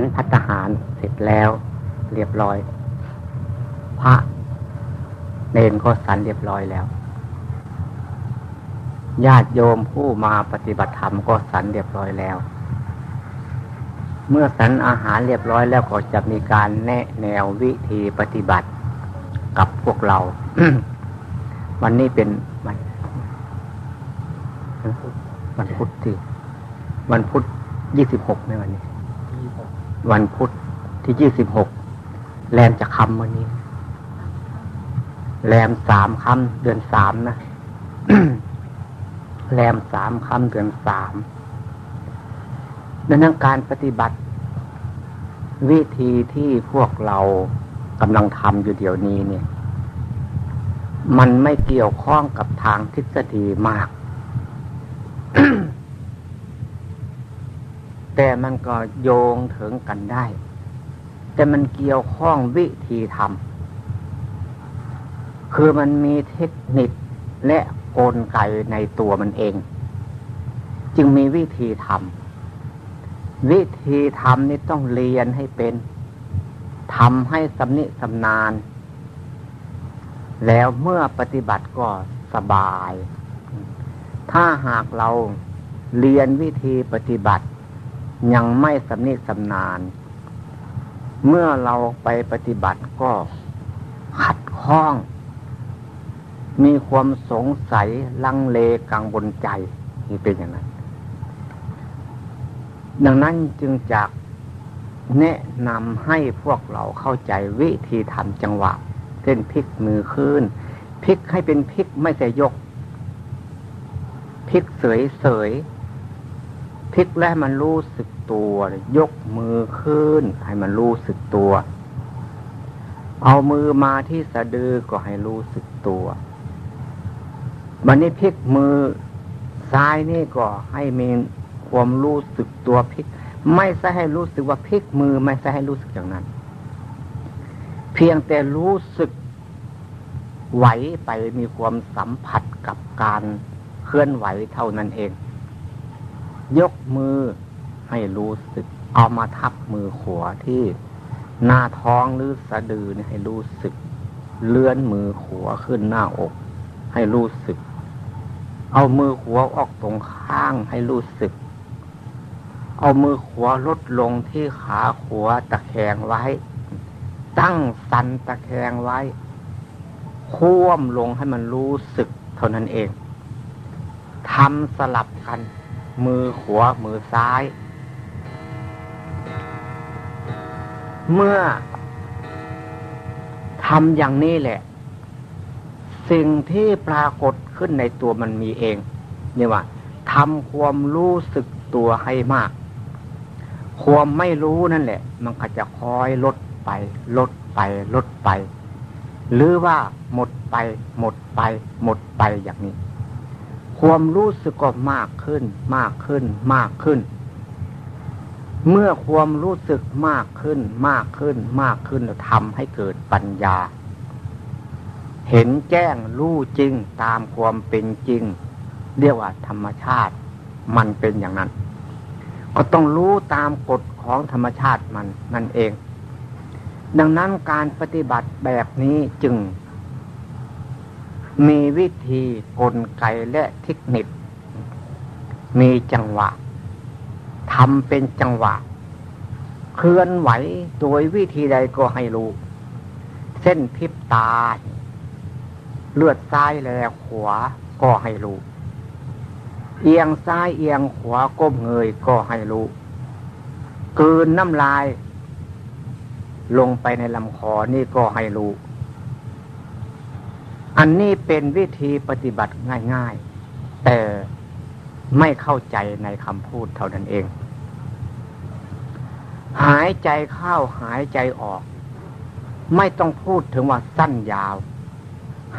นพัฒหารเสร็จแล้ว เรียบร้อย พระเนนก็สันเรียบร้อยแล้ว ญาติโยมผู้มาปฏิบัติธรรมก็สันเรียบร้อยแล้ว เมื่อสันอาหารเรียบร้อยแล้วก็จะมีการแนะแนววิธีปฏิบัติกับพวกเรา วันนี้เป็นวันวันพุธที่วันพุธยี่สิบหกในวันนี้ วันพุธที่ยี่สิบหกแรมจะคำวันนี้ แรมสามคำเดือนสามนะแรมสามคำเดือนสามดังนั้นการปฏิบัติ วิธีที่พวกเรากำลังทำอยู่เดี๋ยวนี้เนี่ย มันไม่เกี่ยวข้องกับทางทฤษฎีมาก แต่มันก็โยงถึงกันได้ แต่มันเกี่ยวข้องวิธีทำคือมันมีเทคนิคและกลไกในตัวมันเอง จึงมีวิธีทำวิธีทำนี่ต้องเรียนให้เป็นทำให้สำนิสำนาน แล้วเมื่อปฏิบัติก็สบาย ถ้าหากเราเรียนวิธีปฏิบัติ ยังไม่สำนิสำนาน เมื่อเราไปปฏิบัติก็ขัดข้อง มีความสงสัยลังเลกังวลใจนี่เป็นอย่างนั้น ดังนั้นจึงจากแนะนำให้พวกเราเข้าใจวิธีทำจังหวะเส้นพลิกมือขึ้นพลิกให้เป็นพลิกไม่ใช่ยกพลิกเสยเสย พลิกแล้วมันรู้สึกตัว ยกมือขึ้น ให้มันรู้สึกตัว เอามือมาที่สะดือก็ให้รู้สึกตัววันนี้พลิกมือซ้ายนี่ก็ให้มีความรู้สึกตัวพลิก ไม่ใช่ให้รู้สึกว่าพลิกมือไม่ใช่ให้รู้สึกอย่างนั้น เพียงแต่รู้สึกไหวไปมีความสัมผัสกับการเคลื่อนไหวเท่านั้นเอง ยกมือให้รู้สึก เอามาทับมือขวาที่หน้าท้องหรือสะดือนี่ให้รู้สึก เลื่อนมือขวาขึ้นหน้าอก ให้รู้สึก เอามือขวาออกตรงข้างให้รู้สึก เอามือขวาลดลงที่ขาขวาตะแคงไว้ ตั้งสันตะแคงไว้ค่วมลงให้มันรู้สึกเท่านั้นเองทำสลับกัน มือขวามือซ้าย เมื่อทำอย่างนี้แหละ สิ่งที่ปรากฏขึ้นในตัวมันมีเองนี่ว่าทำความรู้สึกตัวให้มาก ความไม่รู้นั่นแหละ มันก็จะคอยลดไป ลดไป ลดไป หรือว่าหมดไป หมดไป หมดไปอย่างนี้ ความรู้สึกก็มากขึ้น มากขึ้น มากขึ้น เมื่อความรู้สึกมากขึ้น มากขึ้น มากขึ้นแล้วทำให้เกิดปัญญา เห็นแจ้งรู้จริงตามความเป็นจริง เรียกว่าธรรมชาติ มันเป็นอย่างนั้น ก็ต้องรู้ตามกฎของธรรมชาติมันนั่นเอง ดังนั้นการปฏิบัติแบบนี้จึง มีวิธีกลไกและเทคนิค มีจังหวะทำเป็นจังหวะ เคลื่อนไหวโดยวิธีใดก็ให้รู้ เส้นพิบตา เลือดซ้ายแลขวาก็ให้รู้ เอียงซ้ายเอียงขวาก้มเงยก็ให้รู้กืนน้ำลาย ลงไปในลำคอนี่ก็ให้รู้ อันนี้เป็นวิธีปฏิบัติง่ายๆ แต่ไม่เข้าใจในคำพูดเท่านั้นเอง หายใจเข้าหายใจออก ไม่ต้องพูดถึงว่าสั้นยาว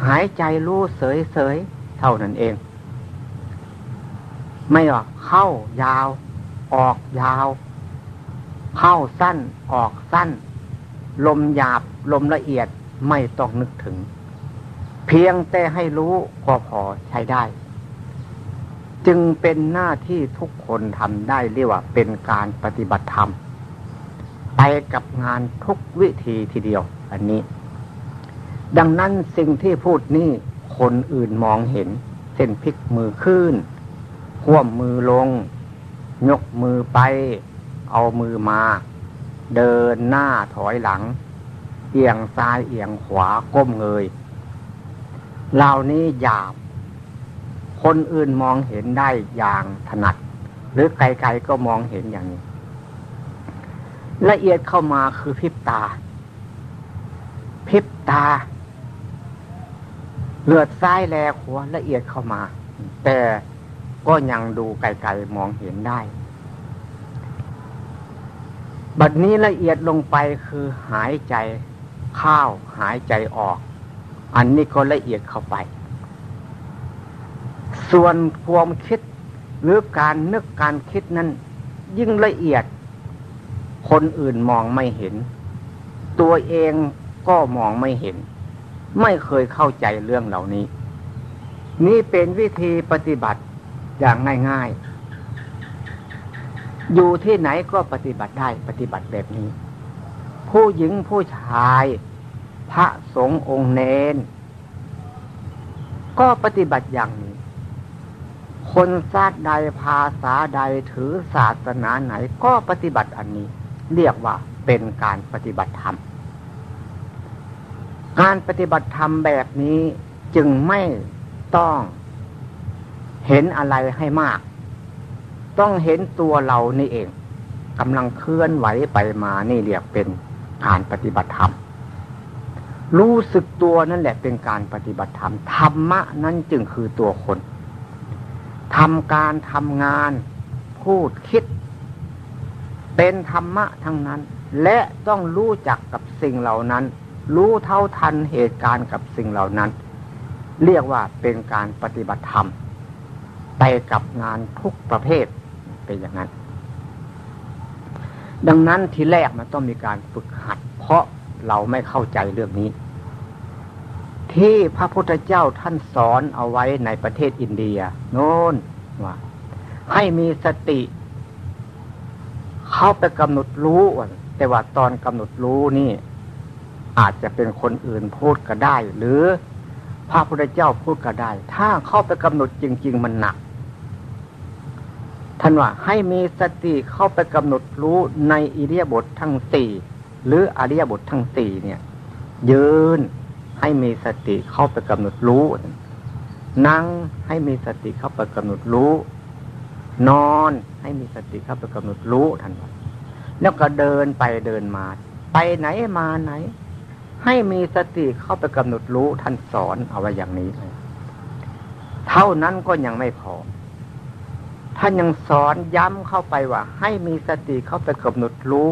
หายใจรู้เสยเสยเท่านั้นเอง ไม่หรอกเข้ายาว ออกยาว เข้าสั้นออกสั้น ลมหยาบลมละเอียดไม่ต้องนึกถึง เพียงแต่ให้รู้ก็พอใช้ได้ จึงเป็นหน้าที่ทุกคนทำได้เรียกว่าเป็นการปฏิบัติธรรม ไปกับงานทุกวิธีทีเดียว อันนี้ ดังนั้นสิ่งที่พูดนี่คนอื่นมองเห็น เส้นพลิกมือขึ้นห่วมมือลง ยกมือไป เอามือมา เดินหน้าถอยหลัง เอียงซ้ายเอียงขวาก้มเงย เหล่านี้หยาบ คนอื่นมองเห็นได้อย่างถนัด หรือไกลๆก็มองเห็นอย่างนี้ ละเอียดเข้ามาคือพิบตา พิบตา เลือดซ้ายแลขวาละเอียดเข้ามา แต่ก็ยังดูไกลๆมองเห็นได้ บัดนี้ละเอียดลงไปคือหายใจเข้าหายใจออก อันนี้ก็ละเอียดเข้าไป ส่วนความคิดหรือการนึกการคิดนั้น ยิ่งละเอียด คนอื่นมองไม่เห็น ตัวเองก็มองไม่เห็น ไม่เคยเข้าใจเรื่องเหล่านี้ นี่เป็นวิธีปฏิบัติอย่างง่ายๆ อยู่ที่ไหนก็ปฏิบัติได้ปฏิบัติแบบนี้ ผู้หญิงผู้ชาย พระสงฆ์องค์เนน ก็ปฏิบัติอย่างนี้ คนชาติใดภาษาใดถือศาสนาไหนก็ปฏิบัติอันนี้ เรียกว่าเป็นการปฏิบัติธรรม การปฏิบัติธรรมแบบนี้จึงไม่ต้องเห็นอะไรให้มาก ต้องเห็นตัวเรานี่เองกำลังเคลื่อนไหวไปมานี่เรียกเป็นการปฏิบัติธรรม รู้สึกตัวนั่นแหละเป็นการปฏิบัติธรรม ธรรมะนั่นจึงคือตัวคนทำการทำงาน พูดคิด เป็นธรรมะทั้งนั้น และต้องรู้จักกับสิ่งเหล่านั้น รู้เท่าทันเหตุการณ์กับสิ่งเหล่านั้น เรียกว่าเป็นการปฏิบัติธรรม ไปกับงานทุกประเภทเป็นอย่างนั้น ดังนั้นทีแรกมันต้องมีการฝึกหัด เพราะเราไม่เข้าใจเรื่องนี้ ที่พระพุทธเจ้าท่านสอนเอาไว้ในประเทศอินเดีย โน้นว่าให้มีสติ เข้าไปกำหนดรู้แต่ว่าตอนกำหนดรู้นี่ อาจจะเป็นคนอื่นพูดก็ได้ หรือพระพุทธเจ้าพูดก็ได้ ถ้าเข้าไปกำหนดจริง ๆ มันหนักท่านว่าให้มีสติเข้าไปกำหนดรู้ในอิริยาบถททั้งสี่หรืออริยบททั้งสี่เนี่ย ยืน ให้มีสติเข้าไปกำหนดรู้ นั่งให้มีสติเข้าไปกำหนดรู้ นอนให้มีสติเข้าไปกำหนดรู้ท่านว่าแล้วก็เดินไปเดินมา ไปไหนมาไหน ให้มีสติเข้าไปกำหนดรู้ท่านสอนเอาไว้อย่างนี้ เท่านั้นก็ยังไม่พอท่านยังสอนย้ำเข้าไปว่า ให้มีสติเข้าไปกำหนดรู้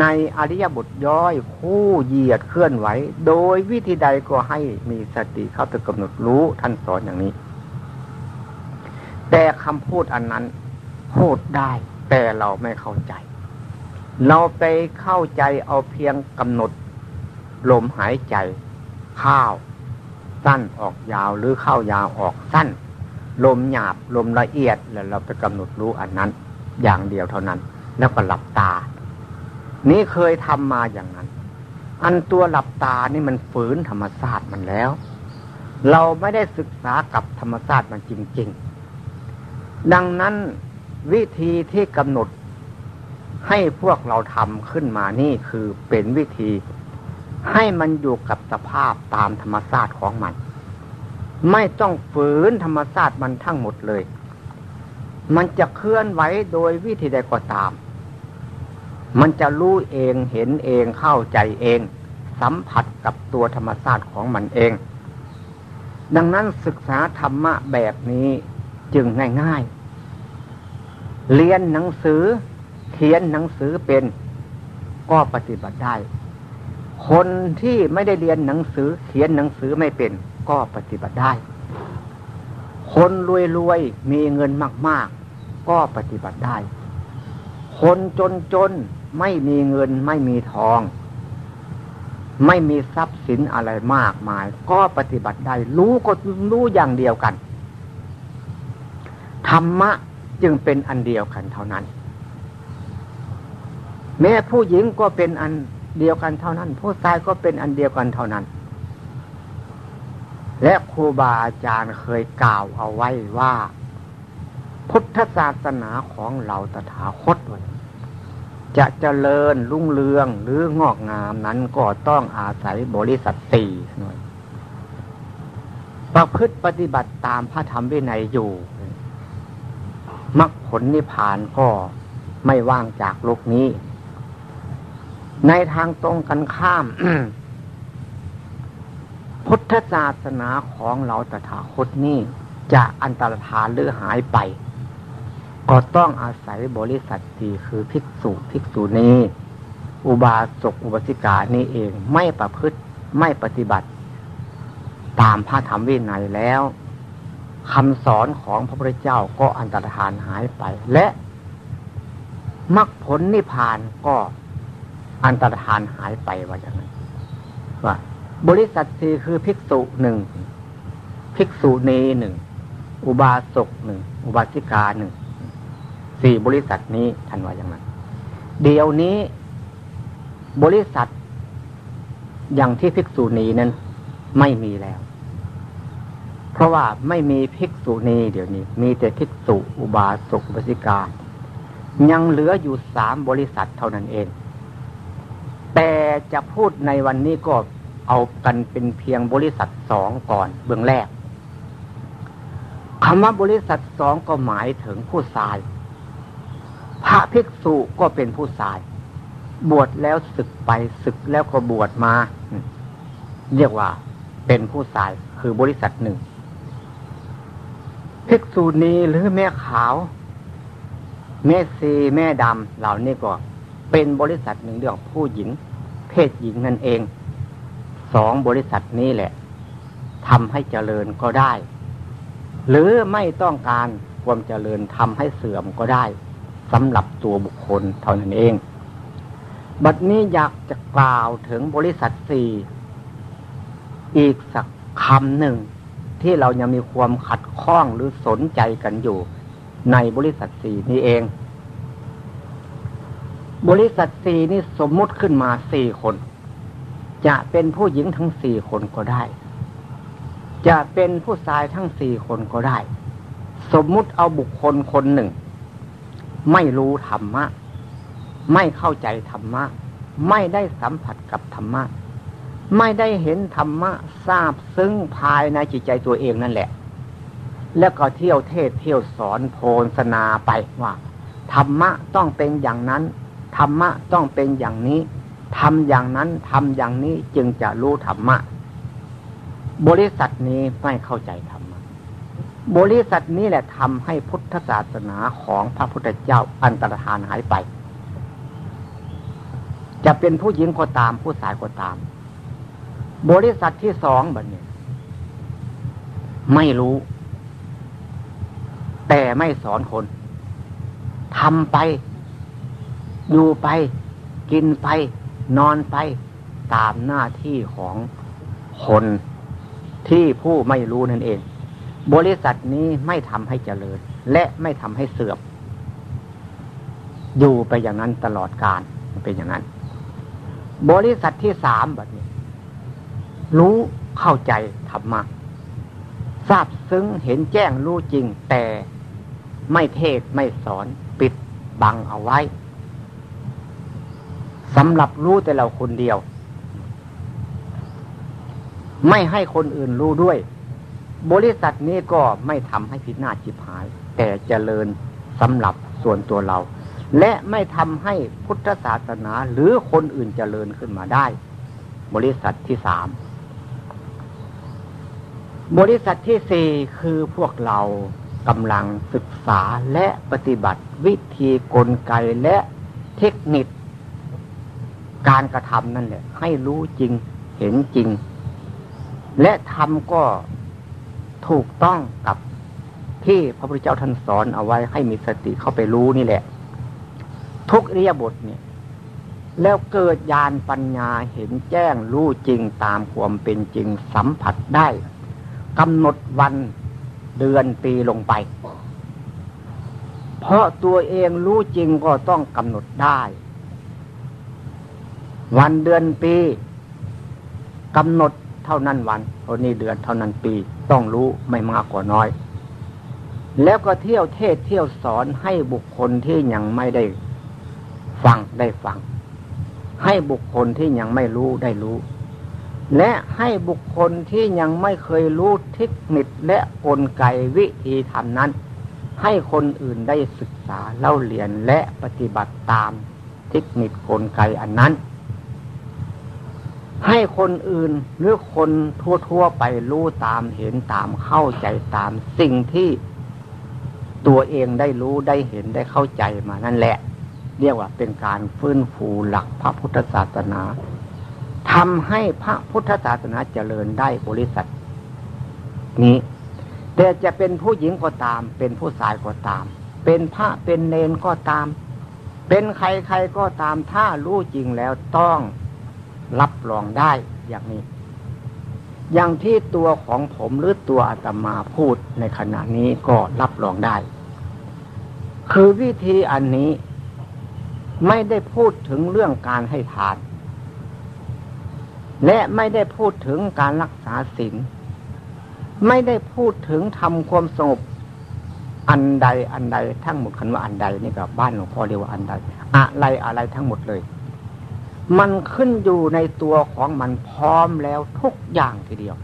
ในอริยบทย่อยคู่เหยียดเคลื่อนไหว โดยวิธีใดก็ให้มีสติเข้าไปกำหนดรู้ท่านสอนอย่างนี้ แต่คำพูดอันนั้นพูดได้ แต่เราไม่เข้าใจ เราไปเข้าใจเอาเพียงกำหนด ลมหายใจ ข้าว สั้นออกยาวหรือเข้ายาวออกสั้น ลมหยาบลมละเอียดแล้วเราไปกำหนดรู้อันนั้น อย่างเดียวเท่านั้น แล้วก็หลับตา นี่เคยทำมาอย่างนั้น อันตัวหลับตานี่มันฝืนธรรมชาติมันแล้ว เราไม่ได้ศึกษากับธรรมชาติมันจริง ๆ ดังนั้นวิธีที่กำหนดให้พวกเราทำขึ้นมานี่คือเป็นวิธีให้มันอยู่กับสภาพตามธรรมชาติของมัน ไม่ต้องฝืนธรรมชาติมันทั้งหมดเลย มันจะเคลื่อนไหวโดยวิธีใดก็ตาม มันจะรู้เองเห็นเองเข้าใจเอง สัมผัสกับตัวธรรมชาติของมันเอง ดังนั้นศึกษาธรรมะแบบนี้จึงง่ายๆ เรียนหนังสือ เขียนหนังสือเป็น ก็ปฏิบัติได้ คนที่ไม่ได้เรียนหนังสือ เขียนหนังสือไม่เป็น ก็ปฏิบัติได้ คนรวยๆ มีเงินมาก ๆ ก็ปฏิบัติได้ คนจนๆ ไม่มีเงินไม่มีทอง ไม่มีทรัพย์สินอะไรมากมาย ก็ปฏิบัติได้ รู้ก็รู้อย่างเดียวกัน ธรรมะจึงเป็นอันเดียวกันเท่านั้น แม้ผู้หญิงก็เป็นอันเดียวกันเท่านั้น ผู้ชายก็เป็นอันเดียวกันเท่านั้น และครูบาอาจารย์เคยกล่าวเอาไว้ว่า พุทธศาสนาของเราตถาคต จะเจริญรุ่งเรืองหรืองอกงามนั้นก็ต้องอาศัยบริสัทสี่หน่อยประพฤติปฏิบัติตามพระธรรมวินัยอยู่มรรคผลนิพพานก็ไม่ว่างจากโลกนี้ ในทางตรงกันข้าม พุทธศาสนาของเราตถาคตนี้จะอันตรธานหรือหายไป ก็ต้องอาศัยบริษัทสี่คือภิกษุภิกษุนี้อุบาสกอุบาสิกานี้เองไม่ประพฤติไม่ปฏิบัติ ตามพระธรรมวินัยแล้วคำสอนของพระพุทธเจ้าก็อันตรธานหายไป และมรรคผลนิพพานก็อันตรธานหายไปว่าอย่างนั้นว่า บริษัทสี่คือภิกษุหนึ่งภิกษุณีหนึ่งอุบาสกหนึ่งอุบาสิกาหนึ่ง สี่บริษัทนี้ท่านว่าอย่างนั้นเดี๋ยวนี้บริษัทอย่างที่ภิกษุณีนั้น ไม่มีแล้ว เพราะว่าไม่มีภิกษุณีเดี๋ยวนี้ มีแต่ภิกษุอุบาสกอุบาสิกา ยังเหลืออยู่สามบริษัทเท่านั้นเอง แต่จะพูดในวันนี้ก็เอากันเป็นเพียงบริษัทสองก่อนเบื้องแรกคำว่าบริษัทสองก็หมายถึงผู้ชาย พระภิกษุก็เป็นผู้ชาย บวชแล้วศึกไปศึกแล้วก็บวชมา เรียกว่าเป็นผู้ชายคือบริษัทหนึ่งภิกษุณีหรือแม่ขาว แม่ซีแม่ดำเหล่านี้ก็เป็นบริษัทหนึ่งเรื่องผู้หญิง เพศหญิงนั่นเอง สองบริษัทนี้แหละทำให้เจริญก็ได้ หรือไม่ต้องการความเจริญทำให้เสื่อมก็ได้ สำหรับตัวบุคคลเท่านั้นเอง บัดนี้อยากจะกล่าวถึงบริษัทสี่อีกสักคำหนึ่ง ที่เรายังมีความขัดข้องหรือสนใจกันอยู่ ในบริษัทสี่นี้เอง บริษัทสี่นี่สมมุติขึ้นมาสี่คน จะเป็นผู้หญิงทั้งสี่คนก็ได้ จะเป็นผู้ชายทั้งสี่คนก็ได้ สมมุติเอาบุคคลคนหนึ่ง ไม่รู้ธรรมะ ไม่เข้าใจธรรมะ ไม่ได้สัมผัสกับธรรมะ ไม่ได้เห็นธรรมะทราบซึ้งภายในจิตใจตัวเองนั่นแหละ แล้วก็เที่ยวเทศเที่ยวสอนโพลสนาไปว่าธรรมะต้องเป็นอย่างนั้นธรรมะต้องเป็นอย่างนี้ทำอย่างนั้นทำอย่างนี้จึงจะรู้ธรรมะ บริษัทนี้ไม่เข้าใจธ บริษัทนี้แหละทำให้พุทธศาสนาของพระพุทธเจ้าอันตรธานหายไป จะเป็นผู้หญิงก็ตามผู้ชายก็ตาม บริษัทที่สองแบบนี้ไม่รู้ แต่ไม่สอนคนทำไป อยู่ไป กินไป นอนไป ตามหน้าที่ของคนที่ผู้ไม่รู้นั่นเอง บริษัทนี้ไม่ทำให้เจริญ และไม่ทำให้เสื่อมอยู่ไปอย่างนั้นตลอดกาลเป็นอย่างนั้น บริษัทที่สามแบบนี้ รู้เข้าใจธรรมะทราบซึ้งเห็นแจ้งรู้จริง แต่ไม่เทศไม่สอนปิดบังเอาไว้สำหรับรู้แต่เราคนเดียว ไม่ให้คนอื่นรู้ด้วย บริษัทนี้ก็ไม่ทำให้พินาศจิบหาย แต่เจริญสำหรับส่วนตัวเรา และไม่ทำให้พุทธศาสนาหรือคนอื่นเจริญขึ้นมาได้ บริษัทที่สามบริษัทที่สี่คือพวกเรากำลังศึกษาและปฏิบัติวิธีกลไกและเทคนิค การกระทำนั่นแหละ ให้รู้จริงเห็นจริง และทำก็ ถูกต้องกับที่พระพุทธเจ้าท่านสอนเอาไว้ให้มีสติเข้าไปรู้นี่แหละ ทุกเรียบทเนี่ย แล้วเกิดญาณปัญญาเห็นแจ้งรู้จริงตามความเป็นจริงสัมผัสได้กำหนดวันเดือนปีลงไป เพราะตัวเองรู้จริงก็ต้องกำหนดได้ วันเดือนปีกำหนด เท่านั้นวันเท่านี้เดือนเท่านั้นปี ต้องรู้ไม่มากกว่าน้อย แล้วก็เที่ยวเทศเที่ยวสอนให้บุคคลที่ยังไม่ได้ฟังได้ฟัง ให้บุคคลที่ยังไม่รู้ได้รู้ และให้บุคคลที่ยังไม่เคยรู้เทคนิคและกลไกวิธีทำนั้น ให้คนอื่นได้ศึกษาเล่าเรียนและปฏิบัติตามเทคนิคกลไกอันนั้น ให้คนอื่นหรือคนทั่วๆไปรู้ตามเห็นตามเข้าใจตามสิ่งที่ตัวเองได้รู้ได้เห็นได้เข้าใจมานั่นแหละ เรียกว่าเป็นการฟื้นฟูหลักพระพุทธศาสนาทำให้พระพุทธศาสนาเจริญได้บริษัท นี้ แต่จะเป็นผู้หญิงก็ตาม เป็นผู้ชายก็ตาม เป็นพระเป็นเนนก็ตาม เป็นใครใครก็ตามถ้ารู้จริงแล้วต้อง รับรองได้อย่างนี้ อย่างที่ตัวของผมหรือตัวอาตมาพูดในขณะนี้ก็รับรองได้ คือวิธีอันนี้ไม่ได้พูดถึงเรื่องการให้ทาน และไม่ได้พูดถึงการรักษาศีลไม่ได้พูดถึงทำความสงบอันใดอันใดทั้งหมดคันว่าอันใดนี่กับบ้านหลวงพ่อเรียกว่าอันใด อะไรอะไรทั้งหมดเลย มันขึ้นอยู่ในตัวของมันพร้อมแล้วทุกอย่างทีเดียว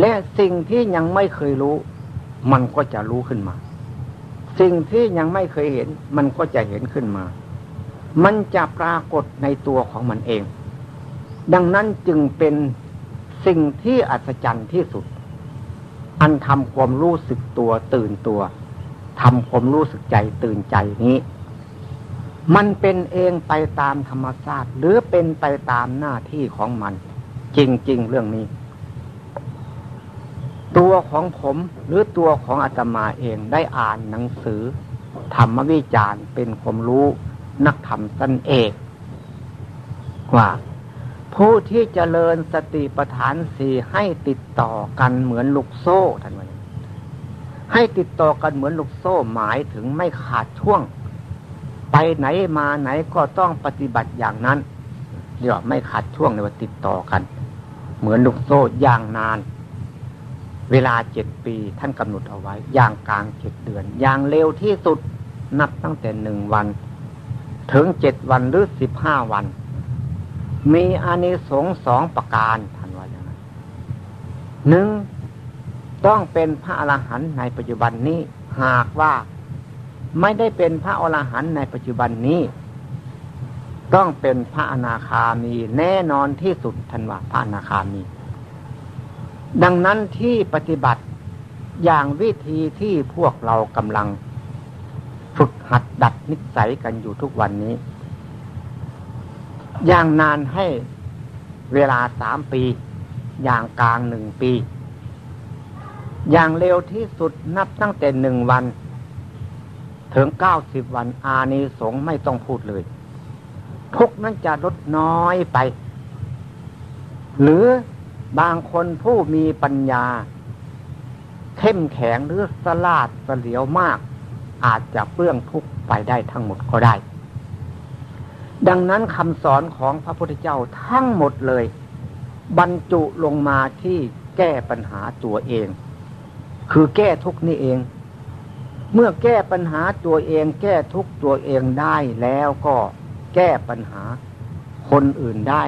และสิ่งที่ยังไม่เคยรู้ มันก็จะรู้ขึ้นมา สิ่งที่ยังไม่เคยเห็น มันก็จะเห็นขึ้นมา มันจะปรากฏในตัวของมันเอง ดังนั้นจึงเป็นสิ่งที่อัศจรรย์ที่สุด อันทำความรู้สึกตัวตื่นตัวทำความรู้สึกใจตื่นใจนี้ มันเป็นเองไปตามธรรมชาติหรือเป็นไปตามหน้าที่ของมัน จริง ๆ เรื่องนี้ ตัวของผมหรือตัวของอาตมาเองได้อ่านหนังสือ ธรรมวิจารณ์เป็นความรู้นักธรรมสั้นเอกว่าผู้ที่เจริญสติปัฏฐานสี่ให้ติดต่อกันเหมือนลูกโซ่ท่านว่าให้ติดต่อกันเหมือนลูกโซ่หมายถึงไม่ขาดช่วง ไปไหนมาไหนก็ต้องปฏิบัติอย่างนั้นเรียกว่าไม่ขาดช่วงในว่าติดต่อกัน เหมือนลูกโซ่อย่างนาน เวลาเจ็ดปีท่านกำหนดเอาไว้ อย่างกลางเจ็ดเดือน อย่างเร็วที่สุดนับตั้งแต่หนึ่งวัน ถึงเจ็ดวันหรือสิบห้าวัน มีอานิสงส์สองประการท่านว่าอย่างนั้นหนึ่งต้องเป็นพระอรหันต์ในปัจจุบันนี้หากว่า ไม่ได้เป็นพระอรหันต์ในปัจจุบันนี้ ต้องเป็นพระอนาคามีแน่นอนที่สุดทันว่าพระอนาคามี ดังนั้นที่ปฏิบัติอย่างวิธีที่พวกเรากำลังฝึกหัดดัดนิสัยกันอยู่ทุกวันนี้ อย่างนานให้เวลาสามปี อย่างกลางหนึ่งปี อย่างเร็วที่สุดนับตั้งแต่หนึ่งวัน ถึงเก้าสิบวันอานิสงส์ไม่ต้องพูดเลย ทุกนั้นจะลดน้อยไป หรือบางคนผู้มีปัญญา เข้มแข็งหรือสลาดเสลียวมาก อาจจะเปลื้องทุกไปได้ทั้งหมดก็ได้ ดังนั้นคำสอนของพระพุทธเจ้าทั้งหมดเลย บรรจุลงมาที่แก้ปัญหาตัวเอง คือแก้ทุกนี่เอง เมื่อแก้ปัญหาตัวเองแก้ทุกตัวเองได้แล้วก็แก้ปัญหาคนอื่นได้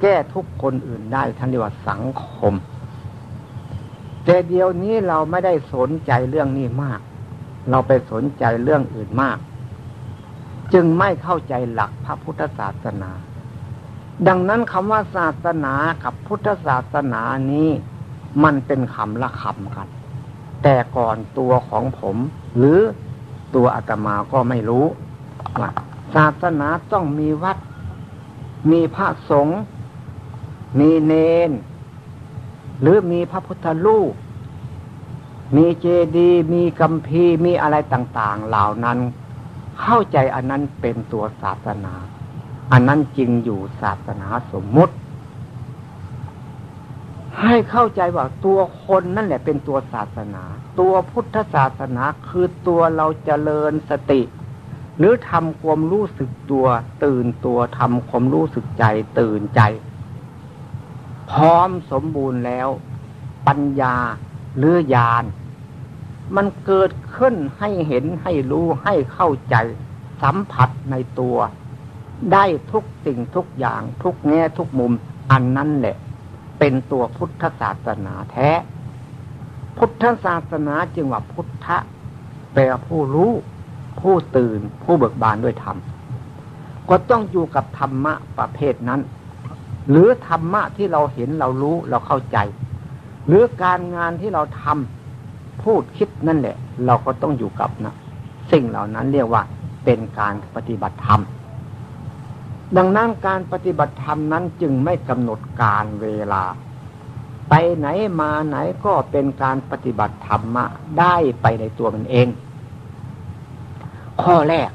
แก้ทุกคนอื่นได้ท่านเรียกว่าสังคม แต่เดียวนี้เราไม่ได้สนใจเรื่องนี้มาก เราไปสนใจเรื่องอื่นมาก จึงไม่เข้าใจหลักพระพุทธศาสนา ดังนั้นคำว่าศาสนากับพุทธศาสนานี้ มันเป็นคำละคำกัน แต่ก่อนตัวของผม หรือตัวอาตมาก็ไม่รู้ว่าศาสนาต้องมีวัด มีพระสงฆ์มีเนน หรือมีพระพุทธรูป มีเจดีย์มีกัมพีมีอะไรต่าง ๆ เหล่านั้น เข้าใจอันนั้นเป็นตัวศาสนา อันนั้นจริงอยู่ศาสนาสมมุติ ให้เข้าใจว่าตัวคนนั่นแหละเป็นตัวศาสนา ตัวพุทธศาสนาคือตัวเราเจริญสติ หรือทำความรู้สึกตัว ตื่นตัวทำความรู้สึกใจ ตื่นใจ พร้อมสมบูรณ์แล้ว ปัญญาหรือญาณมันเกิดขึ้นให้เห็นให้รู้ให้เข้าใจ สัมผัสในตัว ได้ทุกสิ่งทุกอย่าง ทุกแง่ทุกมุมอันนั้นแหละ เป็นตัวพุทธศาสนาแท้ พุทธศาสนาจึงว่าพุทธะแปลผู้รู้ ผู้ตื่น ผู้เบิกบานด้วยธรรม ก็ต้องอยู่กับธรรมะประเภทนั้น หรือธรรมะที่เราเห็นเรารู้เราเข้าใจ หรือการงานที่เราทำพูดคิดนั่นแหละ เราก็ต้องอยู่กับนะสิ่งเหล่านั้นเรียกว่าเป็นการปฏิบัติธรรม ดังนั้นการปฏิบัติธรรมนั้นจึงไม่กำหนดการเวลา ไปไหนมาไหนก็เป็นการปฏิบัติธรรมะได้ไปในตัวมันเอง ข้อแรก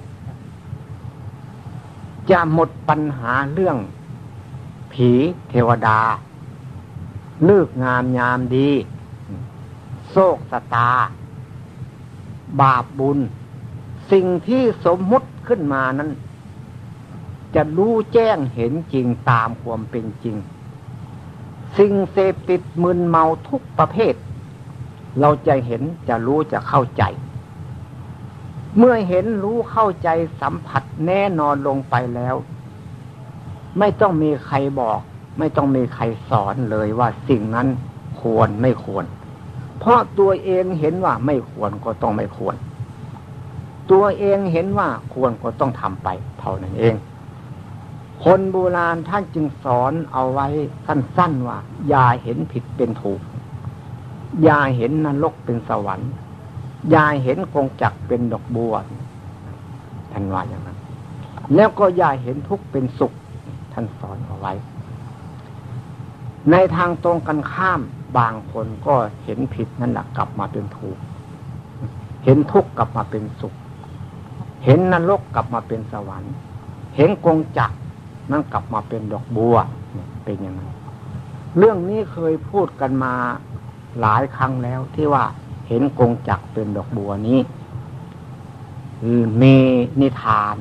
จะหมดปัญหาเรื่อง ผีเทวดาเลือกงามยามดี โศกสตา บาปบุญ สิ่งที่สมมุติขึ้นมานั้น จะรู้แจ้งเห็นจริงตามความเป็นจริง สิ่งเสพติดมึนเมาทุกประเภท เราจะเห็นจะรู้จะเข้าใจ เมื่อเห็นรู้เข้าใจสัมผัสแน่นอนลงไปแล้ว ไม่ต้องมีใครบอก ไม่ต้องมีใครสอนเลยว่าสิ่งนั้นควรไม่ควร เพราะตัวเองเห็นว่าไม่ควรก็ต้องไม่ควร ตัวเองเห็นว่าควรก็ต้องทำไป เท่านั้นเอง คนโบราณท่านจึงสอนเอาไว้สั้นๆว่า อย่าเห็นผิดเป็นถูก อย่าเห็นนรกเป็นสวรรค์ยาเห็นกงจักเป็นดอกบัวท่านว่าอย่างนั้น แล้วก็ยาเห็นทุกข์เป็นสุข ท่านสอนเอาไว้ ในทางตรงกันข้ามบางคนก็เห็นผิดนั่นแหละกลับมาเป็นถูก เห็นทุกข์กลับมาเป็นสุข เห็นนรกกลับมาเป็นสวรรค์ เห็นกงจัก นั่นกลับมาเป็นดอกบัวเป็นอย่างนั้นเรื่องนี้เคยพูดกันมาหลายครั้งแล้วที่ว่าเห็นกงจักเป็นดอกบัวนี้มีนิทาน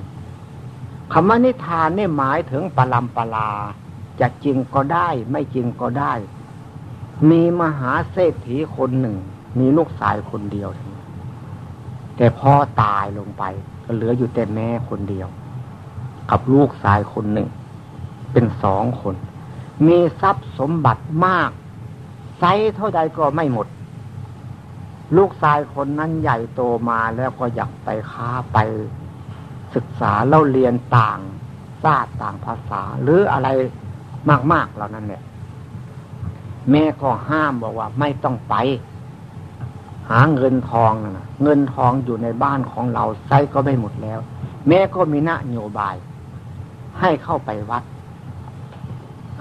คำว่านิทานนี่หมายถึงปลัมปลาจะจริงก็ได้ ไม่จริงก็ได้ มีมหาเศรษฐีคนหนึ่ง มีลูกชายคนเดียว แต่พ่อตายลงไป ก็เหลืออยู่แต่แม่คนเดียว กับลูกชายคนหนึ่ง เป็นสองคน มีทรัพย์สมบัติมากไซเท่าใดก็ไม่หมด ลูกชายคนนั้นใหญ่โตมาแล้วก็อยากไปค้าไปศึกษาเล่าเรียนต่างชาติต่างภาษา หรืออะไรมาก ๆเหล่านั้นเนี่ยแม่ก็ห้ามบอกว่าไม่ต้องไป หาเงินทองนะเงินทองอยู่ในบ้านของเราใช้ก็ไม่หมดแล้ว แม่ก็มีหน้าโยบาย ให้เข้าไปวัด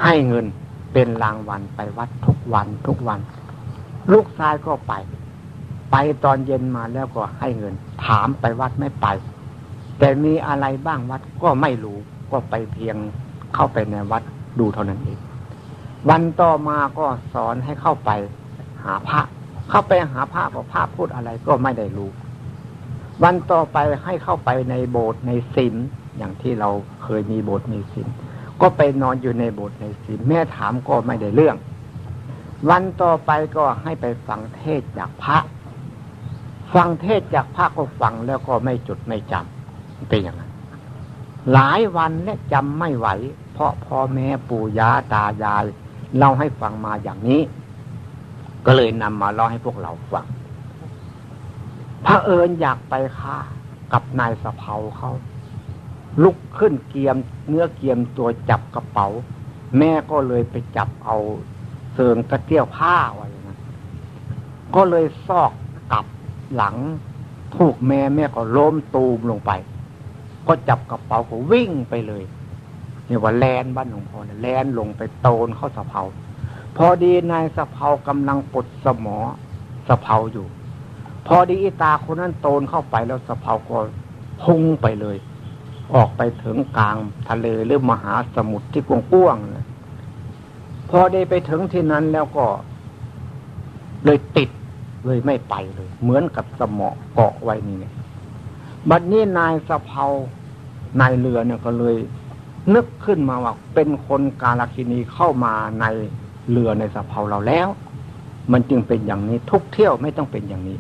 ให้เงินเป็นรางวัลไปวัดทุกวันทุกวัน ลูกชายก็ไป ไปตอนเย็นมาแล้วก็ให้เงิน ถามไปวัดไม่ไป แต่มีอะไรบ้างวัดก็ไม่รู้ ก็ไปเพียงเข้าไปในวัดดูเท่านั้นเองวันต่อมาก็สอนให้เข้าไปหาพระ เข้าไปหาพระบอพระพูดอะไรก็ไม่ได้รู้ วันต่อไปให้เข้าไปในโบสถ์ในศิล อย่างที่เราเคยมีบสถ์มีศิลก็ไปนอนอยู่ในบสถ์ในศิลแม่ถามก็ไม่ได้เรื่อง วันต่อไปก็ให้ไปฟังเทศจากพระ ฟังเทศจากพระก็ฟังแล้วก็ไม่จดไม่จำเป็นอย่างนั้นหลายวันและจำไม่ไหว เพราะพ่อแม่ปู่ย่าตายายเล่าให้ฟังมาอย่างนี้ ก็เลยนำมาเล่าให้พวกเราฟังพระเอิญอยากไปค่ากับนายสะเพาเขา ลุกขึ้นเกียมเนื้อเกียมตัวจับกระเป๋า แม่ก็เลยไปจับเอาเสริมกระเตี้ยวผ้าไว้นะก็เลยซอกกลับหลังถูกแม่แม่ก็ล้มตูมลงไป ก็จับกระเป๋าก็วิ่งไปเลยเนี่ว่าแลนบ้านหลวงพ่อเนี่ยแลนลงไปโตนเข้าสะเพาพอดีนายสะเพากำลังปดสมอสะเพาอยู่ พอดีอีตาคนนั้นโตนเข้าไปแล้วสะเพาก็พุ่งไปเลย ออกไปถึงกลางทะเลหรือมหาสมุทรที่กว้างๆพอได้ไปถึงที่นั้นแล้วก็ เลยติดเลยไม่ไปเลย เหมือนกับสมอเกาะไว้นี่เนี่ยบัดนี้นายสะเพานายเรือเนี่ยก็เลย นึกขึ้นมาว่าเป็นคนกาลคินีเข้ามาในเรือในสะเพาเราแล้ว มันจึงเป็นอย่างนี้ทุกเที่ยวไม่ต้องเป็นอย่างนี้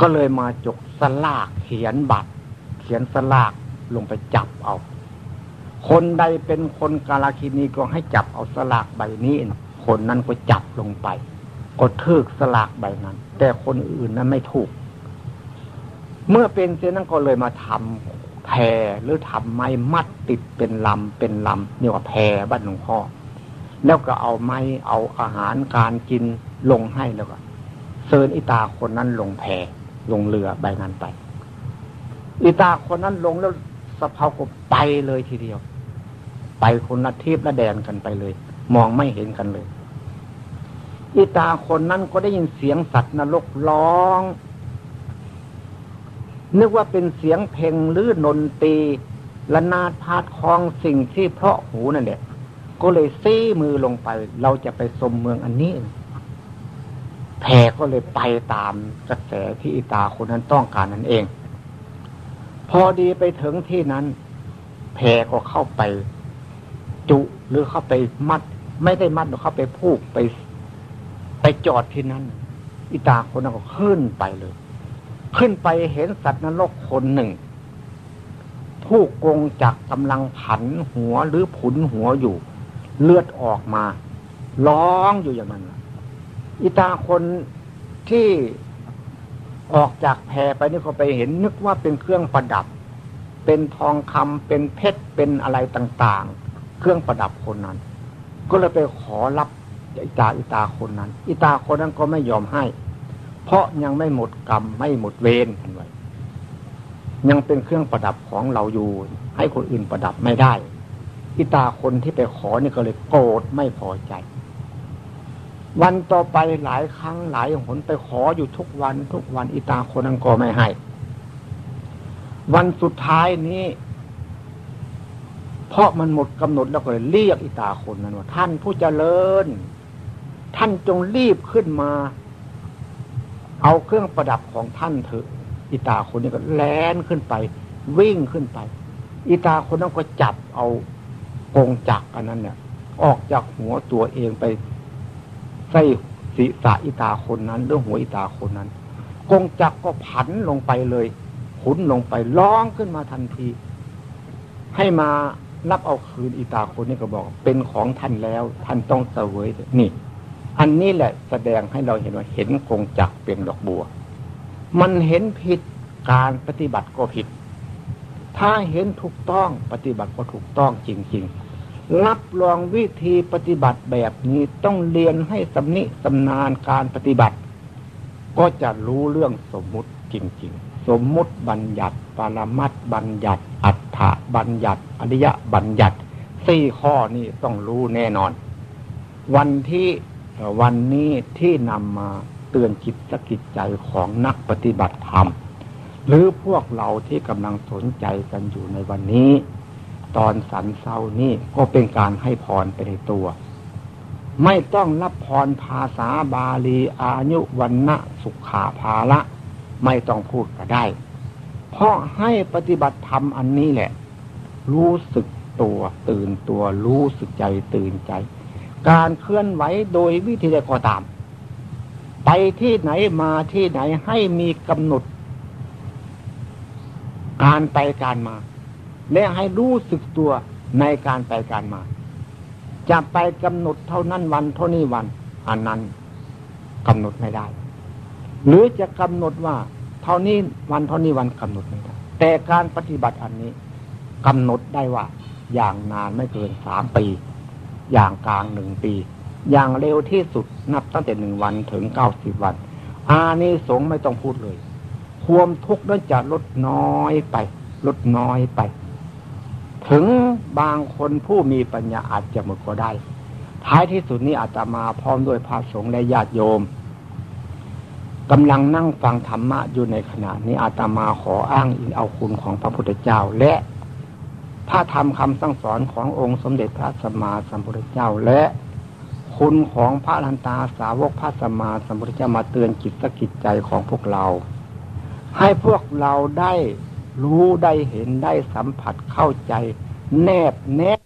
ก็เลยมาจกสลากเขียนบัตร เขียนสลาก ลงไปจับเอา คนใดเป็นคนกาลคินีก็ให้จับเอาสลากใบนี้คนนั้นก็จับลงไป ก็ทึกสลากใบนั้น แต่คนอื่นนั้นไม่ถูก เมื่อเป็นเช่นนั้นก็เลยมาทำแพรหรือทำไม้มัดติดเป็นลำเป็นลำนี่ว่าแพรบ้านหลวงพ่อแล้วก็เอาไม้เอาอาหารการกินลงให้แล้วก็เซินอิตาคนนั้นลงแพลงเรือใบนั้นไป อิตาคนนั้นลงแล้ว สะเพาก็ไปเลยทีเดียว ไปคนละทีบละแดนกันไปเลย มองไม่เห็นกันเลยอิตาคนนั้นก็ได้ยินเสียงสัตว์นรกร้อง นึกว่าเป็นเสียงเพลงหรือนนตีละนาดพาดคลองสิ่งที่เพราะหูนั่นแหละก็เลยซี้มือลงไป เราจะไปสมเมืองอันนี้แพก็เลยไปตามกระแสที่อิตาคนนั้นต้องการนั่นเอง พอดีไปถึงที่นั้น แพก็เข้าไป จุหรือเข้าไปมัด ไม่ได้มัดหรอกเข้าไปพูกไป ไปจอดที่นั้นอิตาคนนั้นก็ขึ้นไปเลย ขึ้นไปเห็นสัตว์นรกคนหนึ่ง ผู้กงจักกำลังผันหัวหรือผุนหัวอยู่ เลือดออกมา ร้องอยู่อย่างนั้นอิตาคนที่ ออกจากแพไปนี่เขาไปเห็น นึกว่าเป็นเครื่องประดับ เป็นทองคำเป็นเพชรเป็นอะไรต่างๆ เครื่องประดับคนนั้น ก็เลยไปขอรับอิตาอิตาคนนั้น อิตาคนนั้นก็ไม่ยอมให้ เพราะยังไม่หมดกรรมไม่หมดเวรกันไว้ยังเป็นเครื่องประดับของเราอยู่ ให้คนอื่นประดับไม่ได้ อิตาคนที่ไปขอนี่ก็เลยโกรธไม่พอใจ วันต่อไปหลายครั้งหลายหนไปขออยู่ทุกวันทุกวันอิตาคนนั้นก็ไม่ให้ วันสุดท้ายนี้ เพราะมันหมดกำหนดแล้วก็เลยเรียกอิตาคนนั้นว่าท่านผู้เจริญ ท่านจงรีบขึ้นมา เอาเครื่องประดับของท่านเถอะอิตาคนนี้ก็แล่นขึ้นไป วิ่งขึ้นไปอิตาคนนั้นก็จับเอากงจักอันนั้นเนี่ยออกจากหัวตัวเองไป ส่ศีรษะอิตาคนนั้นหรือหัวอิตาคนนั้น กงจักก็ผันลงไปเลยขุนลงไปร้องขึ้นมาทันที ให้มารับเอาคืนอิตาคนนี้ก็บอก เป็นของท่านแล้ว ท่านต้องเสวยนี่ อันนี้แหละแสดงให้เราเห็นว่าเห็นกงจักเป็นดอกบัว มันเห็นผิดการปฏิบัติก็ผิด ถ้าเห็นถูกต้องปฏิบัติก็ถูกต้องจริงๆ รับรองวิธีปฏิบัติแบบนี้ต้องเรียนให้สำนิสำนานการปฏิบัติ ก็จะรู้เรื่องสมมุติจริง ๆ สมมุติบัญญัติปรมัตบัญญัติ อัฏฐบัญญัติ อริยบัญญัติสี่ข้อนี้ต้องรู้แน่นอน วันที่วันนี้ที่นำมาเตือนจิตสกิจใจของนักปฏิบัติธรรม หรือพวกเราที่กำลังสนใจกันอยู่ในวันนี้ ตอนสันเศร้านี่ก็เป็นการให้พรไปในตัว ไม่ต้องรับพรภาษาบาลีอายุวันนะสุขาภาละ ไม่ต้องพูดก็ได้ เพราะให้ปฏิบัติธรรมอันนี้แหละ รู้สึกตัวตื่นตัวรู้สึกใจตื่นใจ การเคลื่อนไหวโดยวิธีใดก็ตาม ไปที่ไหนมาที่ไหนให้มีกำหนด การไปการมา และให้รู้สึกตัวในการไปการมา จะไปกำหนดเท่านั้นวันเท่านี้วัน อันนั้นกำหนดไม่ได้ หรือจะกำหนดว่าเท่านี้วันเท่านี้วันกำหนดไม่ได้ แต่การปฏิบัติอันนี้กำหนดได้ว่า อย่างนานไม่เกินสามปี อย่างกลางหนึ่งปี อย่างเร็วที่สุดนับตั้งแต่หนึ่งวันถึงเก้าสิบวัน อานิสงส์ไม่ต้องพูดเลย ความทุกข์นั้นจะลดน้อยไป ลดน้อยไป ถึงบางคนผู้มีปัญญาอาจจะหมดก็ได้ ท้ายที่สุดนี้อาตมาพร้อมด้วยพระสงฆ์และญาติโยมกำลังนั่งฟังธรรมะอยู่ในขณะนี้อาตมาขออ้างอิงเอาคุณของพระพุทธเจ้า และพระธรรมคำสั่งสอนขององค์สมเด็จพระสัมมาสัมพุทธเจ้าและคุณของพระลันตาสาวกพระสัมมาสัมพุทธเจ้ามาเตือนจิตสกิจใจของพวกเรา ให้พวกเราได้ รู้ได้เห็นได้สัมผัสเข้าใจ แนบแนบ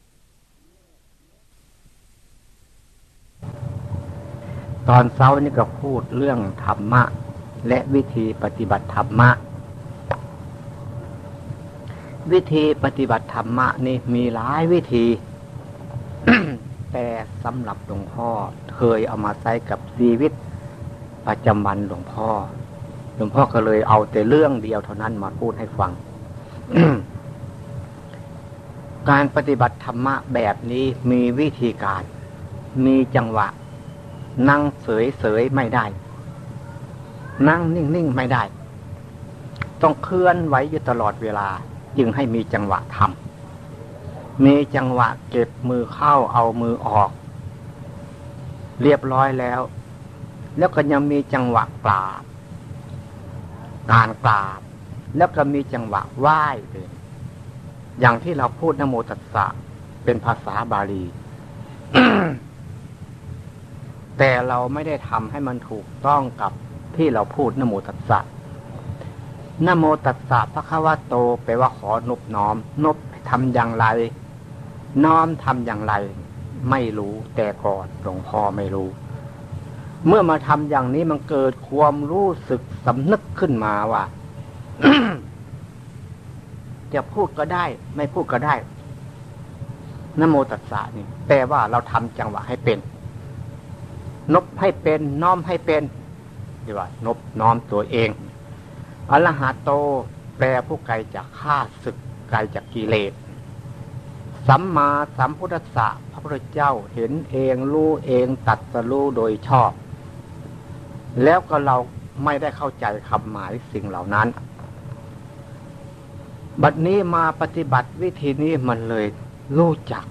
ตอนเช้านี่ก็พูดเรื่องธรรมะ และวิธีปฏิบัติธรรมะ วิธีปฏิบัติธรรมะนี่มีหลายวิธี แต่สำหรับหลวงพ่อเคยเอามาใช้กับชีวิตประจำวันหลวงพ่อ ลวงพ่อก็เลยเอาแต่เรื่องเดียวเท่านั้นมาพูดให้ฟัง การปฏิบัติธรรมะแบบนี้มีวิธีการ มีจังหวะ นั่งเสยๆไม่ได้ นั่งนิ่งๆไม่ได้ ต้องเคลื่อนไหวอยู่ตลอดเวลา จึงให้มีจังหวะทำมีจังหวะเก็บมือเข้าเอามือออก เรียบร้อยแล้ว แล้วก็ยังมีจังหวะกราบ การกราบ แล้วก็มีจังหวะไหว้เลยอย่างที่เราพูดนโมตัสสะเป็นภาษาบาลี แต่เราไม่ได้ทำให้มันถูกต้องกับที่เราพูดนโมตัสสะนโมตัสสะพระควาโตแปลว่าขอนบน้อม นบทำอย่างไร น้อมทำอย่างไร ไม่รู้แต่ก่อนหลวงพ่อไม่รู้ เมื่อมาทำอย่างนี้มันเกิดความรู้สึกสำนึกขึ้นมาว่าจะพูดก็ได้ ไม่พูดก็ได้นโมตัสสะนี่แต่ว่าเราทำจังหวะให้เป็น นบให้เป็นน้อมให้เป็นดีว่า นบน้อมตัวเองอรหัตโต แปลผู้ไกลจากข้าศึกไกลจากกิเลสสัมมาสัมพุทธะพระพุทธเจ้าเห็นเองรู้เองตัดสรู้โดยชอบ แล้วก็เราไม่ได้เข้าใจคำหมายสิ่งเหล่านั้น บัดนี้มาปฏิบัติวิธีนี้มันเลยรู้จัก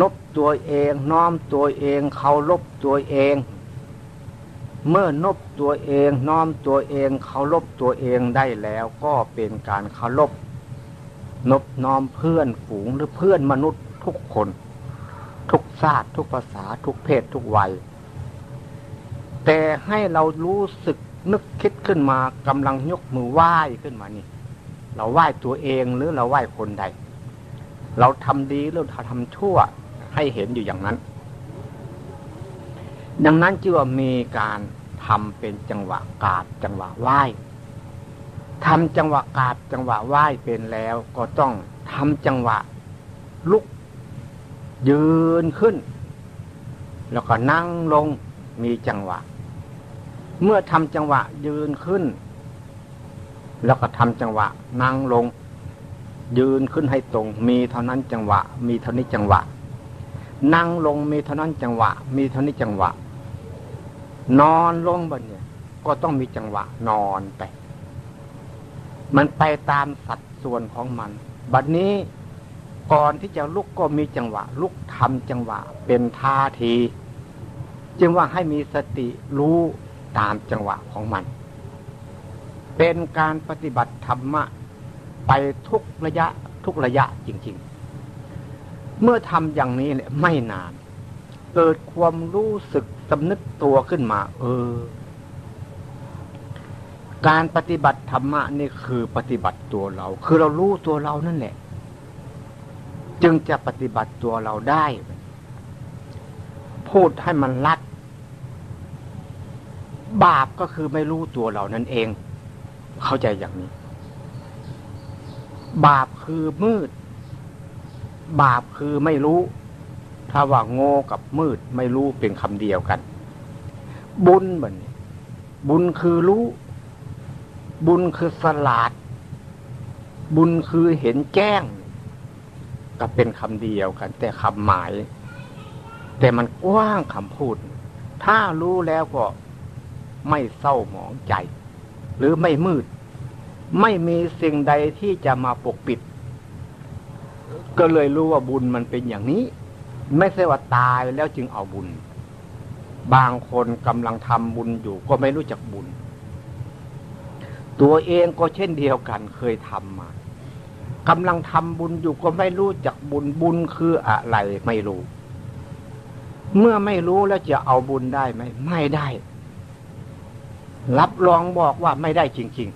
นบตัวเองน้อมตัวเองเคารพตัวเอง เมื่อนบตัวเองน้อมตัวเองเคารพตัวเองได้แล้วก็เป็นการเคารพนบน้อมเพื่อนฝูงหรือเพื่อนมนุษย์ทุกคน ทุกชาติทุกภาษาทุกเพศทุกวัย แต่ให้เรารู้สึกนึกคิดขึ้นมากำลังยกมือไหว้ขึ้นมานี่ เราไหว้ตัวเองหรือเราไหว้คนใด เราทำดีหรือเราทำชั่วให้เห็นอยู่อย่างนั้น ดังนั้นจึงว่ามีการทำเป็นจังหวะกาดจังหวะไหว้ทำจังหวะกาดจังหวะไหว้เป็นแล้วก็ต้องทำจังหวะลุก ยืนขึ้น แล้วก็นั่งลงมีจังหวะ เมื่อทำจังหวะยืนขึ้น แล้วก็ทำจังหวะนั่งลง ยืนขึ้นให้ตรง มีเท่านั้นจังหวะ มีเท่านี้จังหวะ นั่งลงมีเท่านั้นจังหวะ มีเท่านี้จังหวะ นอนลงบนเนี่ย ก็ต้องมีจังหวะ นอนไป มันไปตามสัดส่วนของมัน บัดนี้ก่อนที่จะลุกก็มีจังหวะ ลุกทำจังหวะ เป็นท่าที จึงว่าให้มีสติรู้ ตามจังหวะของมัน เป็นการปฏิบัติธรรมะไปทุกระยะทุกระยะจริง ๆ เมื่อทำอย่างนี้เนี่ยไม่นาน เกิดความรู้สึกสำนึกตัวขึ้นมา เออ การปฏิบัติธรรมะนี่คือปฏิบัติตัวเรา คือเรารู้ตัวเรานั่นแหละ จึงจะปฏิบัติตัวเราได้ พูดให้มันรัด บาปก็คือไม่รู้ตัวเรานั่นเอง เข้าใจอย่างนี้ บาปคือมืด บาปคือไม่รู้ ถ้าว่าโง่กับมืดไม่รู้เป็นคำเดียวกัน บุญเหมือนบุญคือรู้ บุญคือสลาด บุญคือเห็นแจ้ง ก็เป็นคำเดียวกัน แต่คำหมาย แต่มันกว้างคำพูด ถ้ารู้แล้วก็ ไม่เศร้าหมองใจ หรือไม่มืด ไม่มีสิ่งใดที่จะมาปกปิด ก็เลยรู้ว่าบุญมันเป็นอย่างนี้ ไม่ใช่ว่าตายแล้วจึงเอาบุญ บางคนกำลังทำบุญอยู่ก็ไม่รู้จักบุญ ตัวเองก็เช่นเดียวกันเคยทำมากำลังทำบุญอยู่ก็ไม่รู้จักบุญบุญคืออะไรไม่รู้ เมื่อไม่รู้แล้วจะเอาบุญได้ไหมไม่ได้ รับรองบอกว่าไม่ได้จริง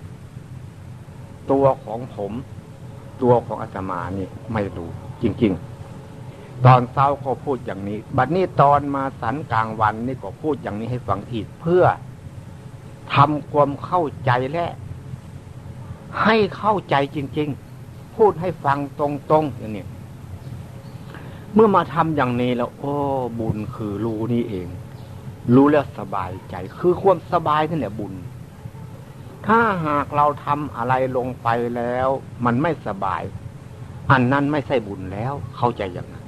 ๆ ตัวของผม ตัวของอาตมานี่ไม่รู้จริง ๆ ตอนเช้าก็พูดอย่างนี้ บัดนี้ตอนมาสันกลางวันนี่ก็พูดอย่างนี้ให้ฟังอีกเพื่อทำความเข้าใจและให้เข้าใจจริง ๆ พูดให้ฟังตรงๆอย่างนี้เมื่อมาทำอย่างนี้แล้ว โอ้ บุญคือรู้นี่เอง รู้แล้วสบายใจ คือความสบายนั่นแหละบุญ ถ้าหากเราทำอะไรลงไปแล้ว มันไม่สบาย อันนั้นไม่ใช่บุญแล้ว เข้าใจอย่างนั้น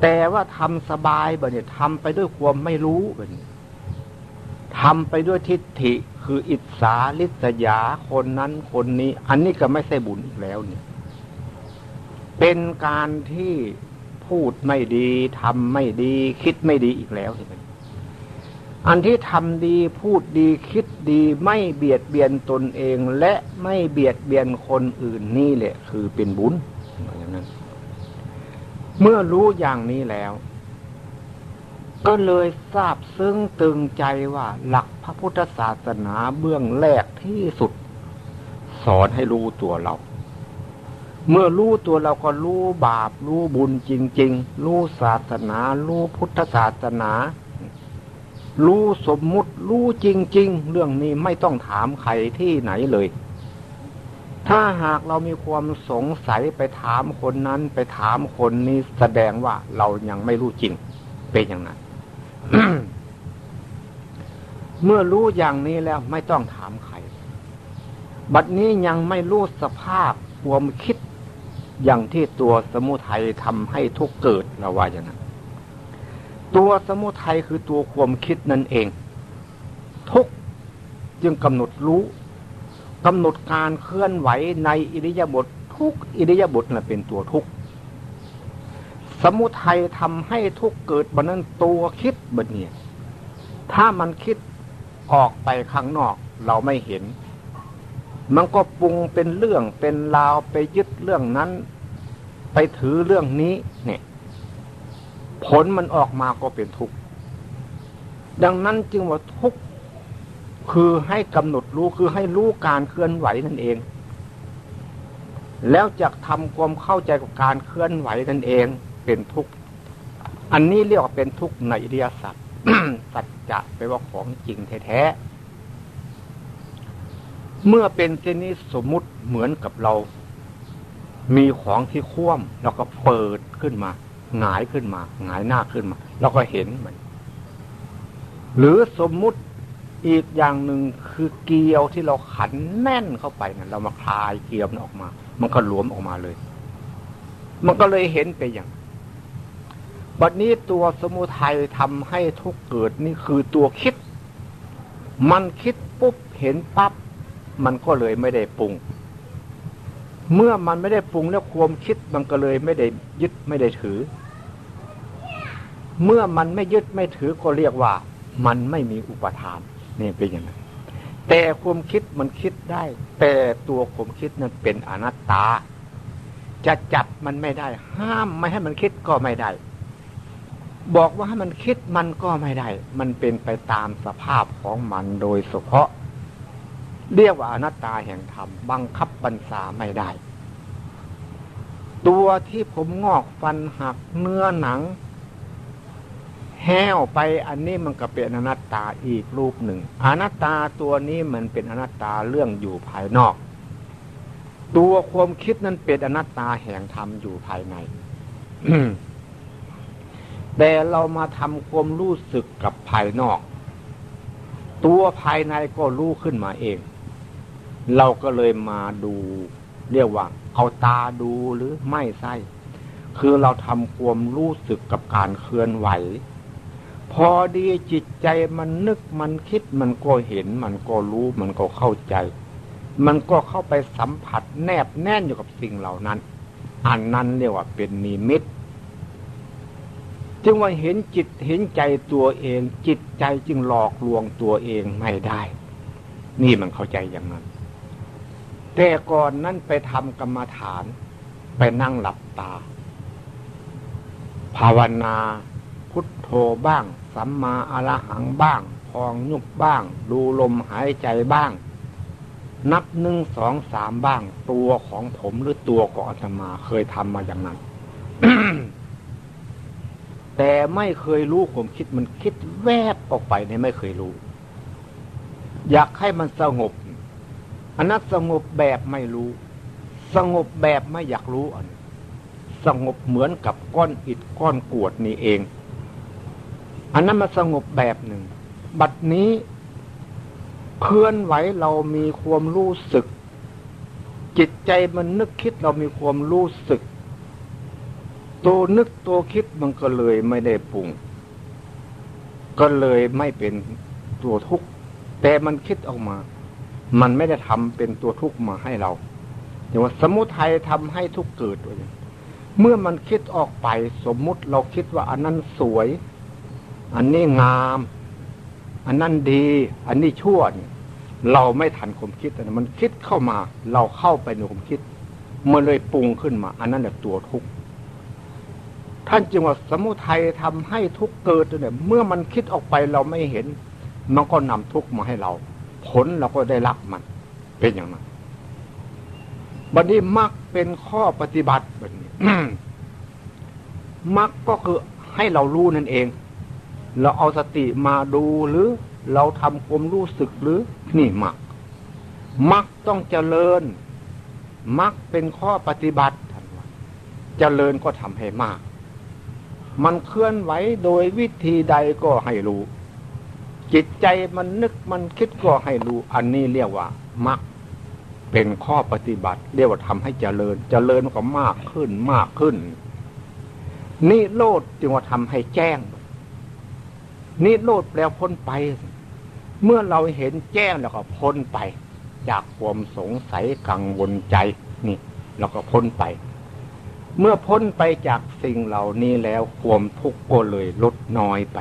แต่ว่าทำสบายแบบนี้ทำไปด้วยความไม่รู้แบบนี้ทำไปด้วยทิฏฐิ คืออิจฉาลิษยาคนนั้นคนนี้ อันนี้ก็ไม่ใช่บุญอีกแล้วเนี่ย เป็นการที่พูดไม่ดีทำไม่ดี คิดไม่ดีอีกแล้วใช่ไหม อันที่ทำดีพูดดีคิดดีไม่เบียดเบียนตนเองและไม่เบียดเบียนคนอื่นนี่แหละ คือเป็นบุญอย่างนั้น เมื่อรู้อย่างนี้แล้ว ก็เลยทราบซึ้งตึงใจว่าหลักพระพุทธศาสนาเบื้องแรกที่สุด สอนให้รู้ตัวเรา เมื่อรู้ตัวเราก็รู้บาป รู้บุญจริง ๆ รู้ศาสนา รู้พุทธศาสนา รู้สมมุติรู้จริง ๆ เรื่องนี้ไม่ต้องถามใครที่ไหนเลย ถ้าหากเรามีความสงสัยไปถามคนนั้นไปถามคนนี้แสดงว่าเรายังไม่รู้จริง เป็นอย่างนั้นเมื่อรู้อย่างนี้แล้วไม่ต้องถามใคร บัดนี้ยังไม่รู้สภาพความคิดอย่างที่ตัวสมุทัยทำให้ทุกเกิดเราว่าอย่างนั้น ตัวสมุทัยคือตัวความคิดนั่นเอง ทุกจึงกำหนดรู้กำหนดการเคลื่อนไหวในอิริยาบถททุกอิริยาบถนั่นเป็นตัวทุกสมุทัยทำให้ทุกเกิดบันนั้นตัวคิดบันเนี่ยถ้ามันคิดออกไปข้างนอกเราไม่เห็น มันก็ปรุงเป็นเรื่องเป็นราวไปยึดเรื่องนั้น ไปถือเรื่องนี้เนี่ย ผลมันออกมาก็เป็นทุกข์ดังนั้นจึงว่าทุกข์คือให้กำหนดรู้คือให้รู้การเคลื่อนไหวนั่นเอง แล้วจะทำความเข้าใจกับการเคลื่อนไหวนั่นเองเป็นทุกข์อันนี้เรียกว่าเป็นทุกข์ในอริยสัจสัจจะแปว่าของจริงแท้เมื่อเป็นเช่นนี้สมมุติเหมือนกับเรา มีของที่คว่ำเราก็เปิดขึ้นมา หงายขึ้นมาหงายหน้าขึ้นมาเราก็เห็นมันหรือสมมุติอีกอย่างหนึ่งคือเกลียวที่เราขันแน่นเข้าไปนะเรามาคลายเกลียวมันออกมา มันก็หลวมออกมาเลย มันก็เลยเห็นไปอย่างบัดนี้ตัวสมุทัยทำให้ทุกเกิดนี่คือตัวคิด มันคิดปุ๊บเห็นปั๊บมันก็เลยไม่ได้ปรุง เมื่อมันไม่ได้ปรุงแล้วความคิดมันก็เลยไม่ได้ยึดไม่ได้ถือ เมื่อมันไม่ยึดไม่ถือก็เรียกว่า มันไม่มีอุปทานนี่เป็นอย่างนั้นแต่ความคิดมันคิดได้ แต่ตัวความคิดนั้นเป็นอนัตตา จะจับมันไม่ได้ ห้ามไม่ให้มันคิดก็ไม่ได้ บอกว่าให้มันคิดมันก็ไม่ได้ มันเป็นไปตามสภาพของมันโดยเฉพาะ เรียกว่าอนัตตาแห่งธรรมบังคับบัญชาไม่ได้ ตัวที่ผมงอกฟันหักเนื้อหนัง แห้วไปอันนี้มันก็เป็นอนัตตาอีกรูปหนึ่ง อนัตตาตัวนี้มันเป็นอนัตตาเรื่องอยู่ภายนอก ตัวความคิดนั้นเป็นอนัตตาแห่งธรรมอยู่ภายในแต่เรามาทำความรู้สึกกับภายนอก ตัวภายในก็รู้ขึ้นมาเอง เราก็เลยมาดูเรียกว่าเอาตาดูหรือไม่ใช่คือเราทำความรู้สึกกับการเคลื่อนไหว พอดีจิตใจมันนึกมันคิดมันก็เห็น มันก็รู้มันก็เข้าใจ มันก็เข้าไปสัมผัสแนบแน่นอยู่กับสิ่งเหล่านั้น อันนั้นเรียกว่าเป็นนิมิตจึงว่าเห็นจิตเห็นใจตัวเอง จิตใจจึงหลอกลวงตัวเองไม่ได้ นี่มันเข้าใจอย่างนั้น แต่ก่อนนั่นไปทำกรรมฐาน ไปนั่งหลับตา ภาวนาพุทโธบ้าง สัมมาอรหังบ้าง พองยุบบ้าง ดูลมหายใจบ้าง นับหนึ่งสองสามบ้าง ตัวของผมหรือตัวของอาตมาเคยทำมาอย่างนั้น แต่ไม่เคยรู้ผมคิดมันคิดแวบออกไปเนี่ยไม่เคยรู้ อยากให้มันสงบอันนั้นสงบแบบไม่รู้ สงบแบบไม่อยากรู้อัน สงบเหมือนกับก้อนอิฐก้อนกวดนี่เอง อันนั้นมาสงบแบบหนึ่ง บัดนี้เคลื่อนไหวเรามีความรู้สึก จิตใจมันนึกคิดเรามีความรู้สึก ตัวนึกตัวคิดมันก็เลยไม่ได้ปรุง ก็เลยไม่เป็นตัวทุกข์แต่มันคิดออกมา มันไม่ได้ทำเป็นตัวทุกข์มาให้เราแต่ว่าสมุทัยทำให้ทุกข์เกิดด้วยเมื่อมันคิดออกไปสมมุติเราคิดว่าอันนั้นสวย อันนี้งาม อันนั้นดี อันนี้ชั่วเนี่ยเราไม่ทันความคิดแต่มันคิดเข้ามา เราเข้าไปในความคิด มันเลยปรุงขึ้นมา อันนั้นแหละตัวทุกข์ท่านจึงว่าสมุทัยทำให้ทุกข์เกิดเนี่ยเมื่อมันคิดออกไปเราไม่เห็น มันก็นำทุกข์มาให้เรา ผลเราก็ได้รับมัน เป็นอย่างนั้นบัดนี้มักเป็นข้อปฏิบัติแบบนี้มักก็คือให้เรารู้นั่นเอง เราเอาสติมาดูหรือ เราทำความรู้สึกหรือ นี่มัก มักต้องเจริญ มักเป็นข้อปฏิบัติท่านว่าเจริญก็ทำให้มาก มันเคลื่อนไหวโดยวิธีใดก็ให้รู้ จิตใจมันนึกมันคิดก็ให้รู้ อันนี้เรียกว่า มักเป็นข้อปฏิบัติ เรียกว่าทำให้เจริญ เจริญก็มากขึ้นมากขึ้นนี่โลดจึงว่าทำให้แจ้ง นี่โลดแปลพ้นไป เมื่อเราเห็นแจ้งแล้วก็พ้นไป จากความสงสัยกังวลใจนี่เราก็พ้นไป เมื่อพ้นไปจากสิ่งเหล่านี้แล้วความทุกข์ก็เลยลดน้อยไป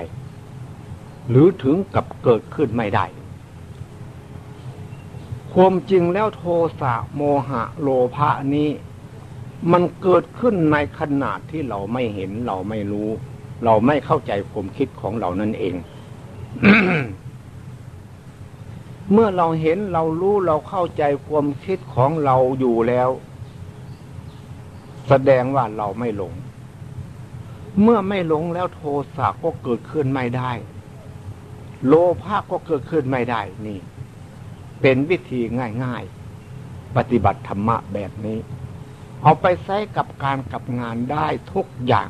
หรือถึงกับเกิดขึ้นไม่ได้ความจริงแล้วโทสะโมหะโลภะนี้ มันเกิดขึ้นในขนาดที่เราไม่เห็นเราไม่รู้ เราไม่เข้าใจความคิดของเรานั่นเอง เมื่อเราเห็นเรารู้เราเข้าใจความคิดของเราอยู่แล้ว แสดงว่าเราไม่หลง เมื่อไม่หลงแล้วโทสะก็เกิดขึ้นไม่ได้ โลภะก็เกิดขึ้นไม่ได้นี่ เป็นวิธีง่ายๆ ปฏิบัติธรรมะแบบนี้ เอาไปใช้กับการกับงานได้ทุกอย่าง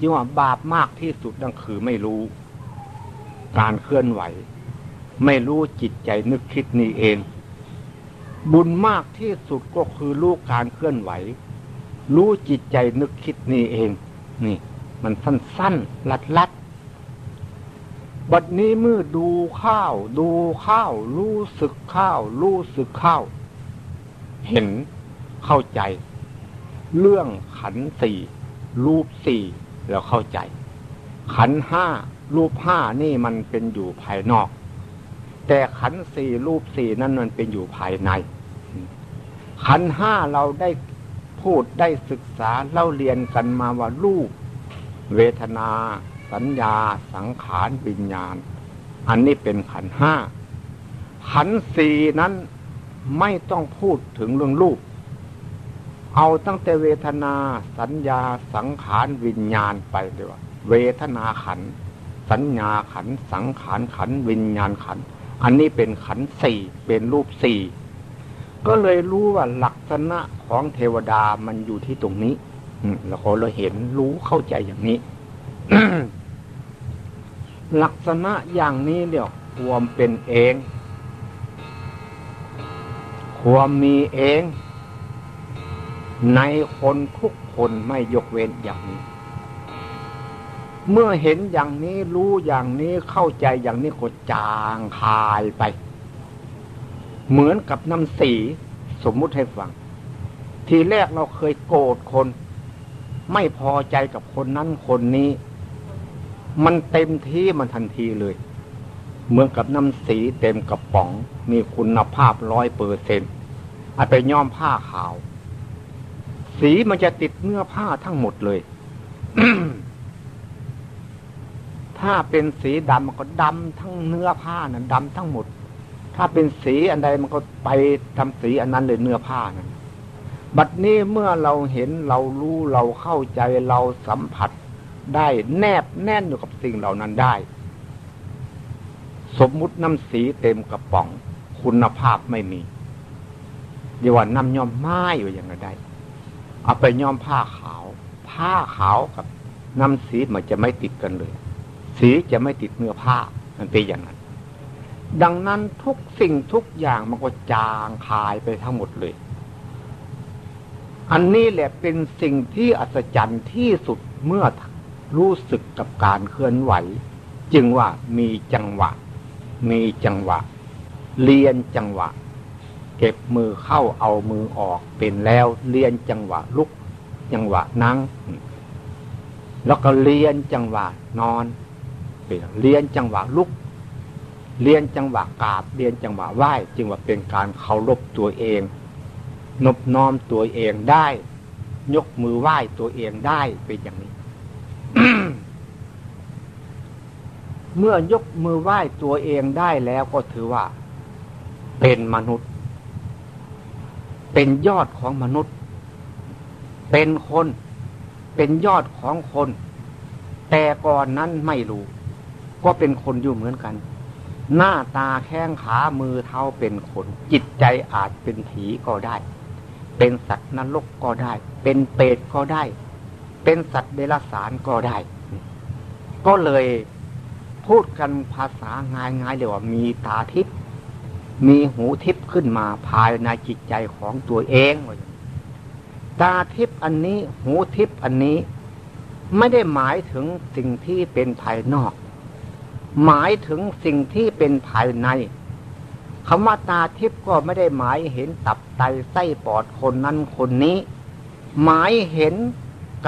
ยิ่งว่าบาปมากที่สุดนั่นคือไม่รู้ การเคลื่อนไหว ไม่รู้จิตใจนึกคิดนี่เอง บุญมากที่สุดก็คือรู้การเคลื่อนไหว รู้จิตใจนึกคิดนี่เอง นี่ มันสั้นๆลัดลัดบัดนี้เมื่อดูข้าว ดูข้าว รู้สึกข้าว รู้สึกข้าว เห็นเข้าใจ เรื่องขันสี่รูปสี่ แล้วเข้าใจ ขันห้ารูปห้านี่มันเป็นอยู่ภายนอก แต่ขันสี่รูปสี่นั้นมันเป็นอยู่ภายใน ขันห้าเราได้พูดได้ศึกษาเล่าเรียนกันมาว่ารูป เวทนา สัญญา สังขารวิญญาณ อันนี้เป็นขันห้าขันสี่นั้นไม่ต้องพูดถึงเรื่องรูป เอาตั้งแต่เวทนาสัญญาสังขารวิญญาณไปเลยว่า เวทนาขัน สัญญาขัน สังขารขัน วิญญาณขัน อันนี้เป็นขันสี่เป็นรูปสี่ก็เลยรู้ว่าลักษณะของเทวดามันอยู่ที่ตรงนี้แล้วเราเห็นรู้เข้าใจอย่างนี้ ลักษณะอย่างนี้เรียกความเป็นเอง ความมีเอง ในคนทุกคนไม่ยกเว้นอย่างนี้ เมื่อเห็นอย่างนี้รู้อย่างนี้เข้าใจอย่างนี้ก็จางคายไป เหมือนกับน้ำสีสมมุติให้ฟัง ทีแรกเราเคยโกรธคน ไม่พอใจกับคนนั้นคนนี้ มันเต็มที่มันทันทีเลย เหมือนกับน้ำสีเต็มกระป๋อง มีคุณภาพร้อยเปอร์เซ็นต์อาไปย้อมผ้าขาว สีมันจะติดเนื้อผ้าทั้งหมดเลย ถ้าเป็นสีดำมันก็ดำทั้งเนื้อผ้านะ่ะดำทั้งหมด ถ้าเป็นสีอันใดมันก็ไปทำสีอันนั้นเลยเนื้อผ้านั้นบัดนี้เมื่อเราเห็นเรารู้เราเข้าใจเราสัมผัสได้แนบแน่นอยู่กับสิ่งเหล่านั้นได้ สมมุติน้ำสีเต็มกระป๋อง คุณภาพไม่มีเดี๋ยวว่าน้ำย้อมไม้อยู่อย่างไรได้ เอาไปย้อมผ้าขาว ผ้าขาวกับน้ำสีมันจะไม่ติดกันเลย สีจะไม่ติดเนื้อผ้า มันเป็นอย่างนั้น ดังนั้นทุกสิ่งทุกอย่างมันก็จางคายไปทั้งหมดเลย อันนี้แหละเป็นสิ่งที่อัศจรรย์ที่สุดเมื่อรู้สึกกับการเคลื่อนไหว จึงว่ามีจังหวะ มีจังหวะ เรียนจังหวะ เก็บมือเข้าเอามือออกเป็นแล้วเรียนจังหวะลุก จังหวะนั่ง แล้วก็เรียนจังหวะนอนเป็นเรียนจังหวะลุก เรียนจังหวะกราบ เรียนจังหวะไหว้จึงว่าเป็นการเคารพตัวเองนบน้อมตัวเองได้ ยกมือไหว้ตัวเองได้เป็นอย่างนี้ เมื่อยกมือไหว้ตัวเองได้แล้วก็ถือว่า เป็นมนุษย์ เป็นยอดของมนุษย์ เป็นคน เป็นยอดของคน แต่ก่อนนั้นไม่รู้ ก็เป็นคนอยู่เหมือนกัน หน้าตาแข้งขามือเท้าเป็นคน จิตใจอาจเป็นผีก็ได้ เป็นสัตว์นรกก็ได้ เป็นเปรตก็ได้ เป็นสัตว์เดรัจฉานก็ได้ ก็เลยพูดกันภาษาง่ายๆเรียว่ามีตาทิพย์ มีหูทิพย์ขึ้นมาภายในจิตใจของตัวเองตาทิพย์อันนี้หูทิพย์อันนี้ ไม่ได้หมายถึงสิ่งที่เป็นภายนอก หมายถึงสิ่งที่เป็นภายในคำว่าตาทิพย์ก็ไม่ได้หมายเห็นตับไตไส้ปอดคนนั้นคนนี้ หมายเห็น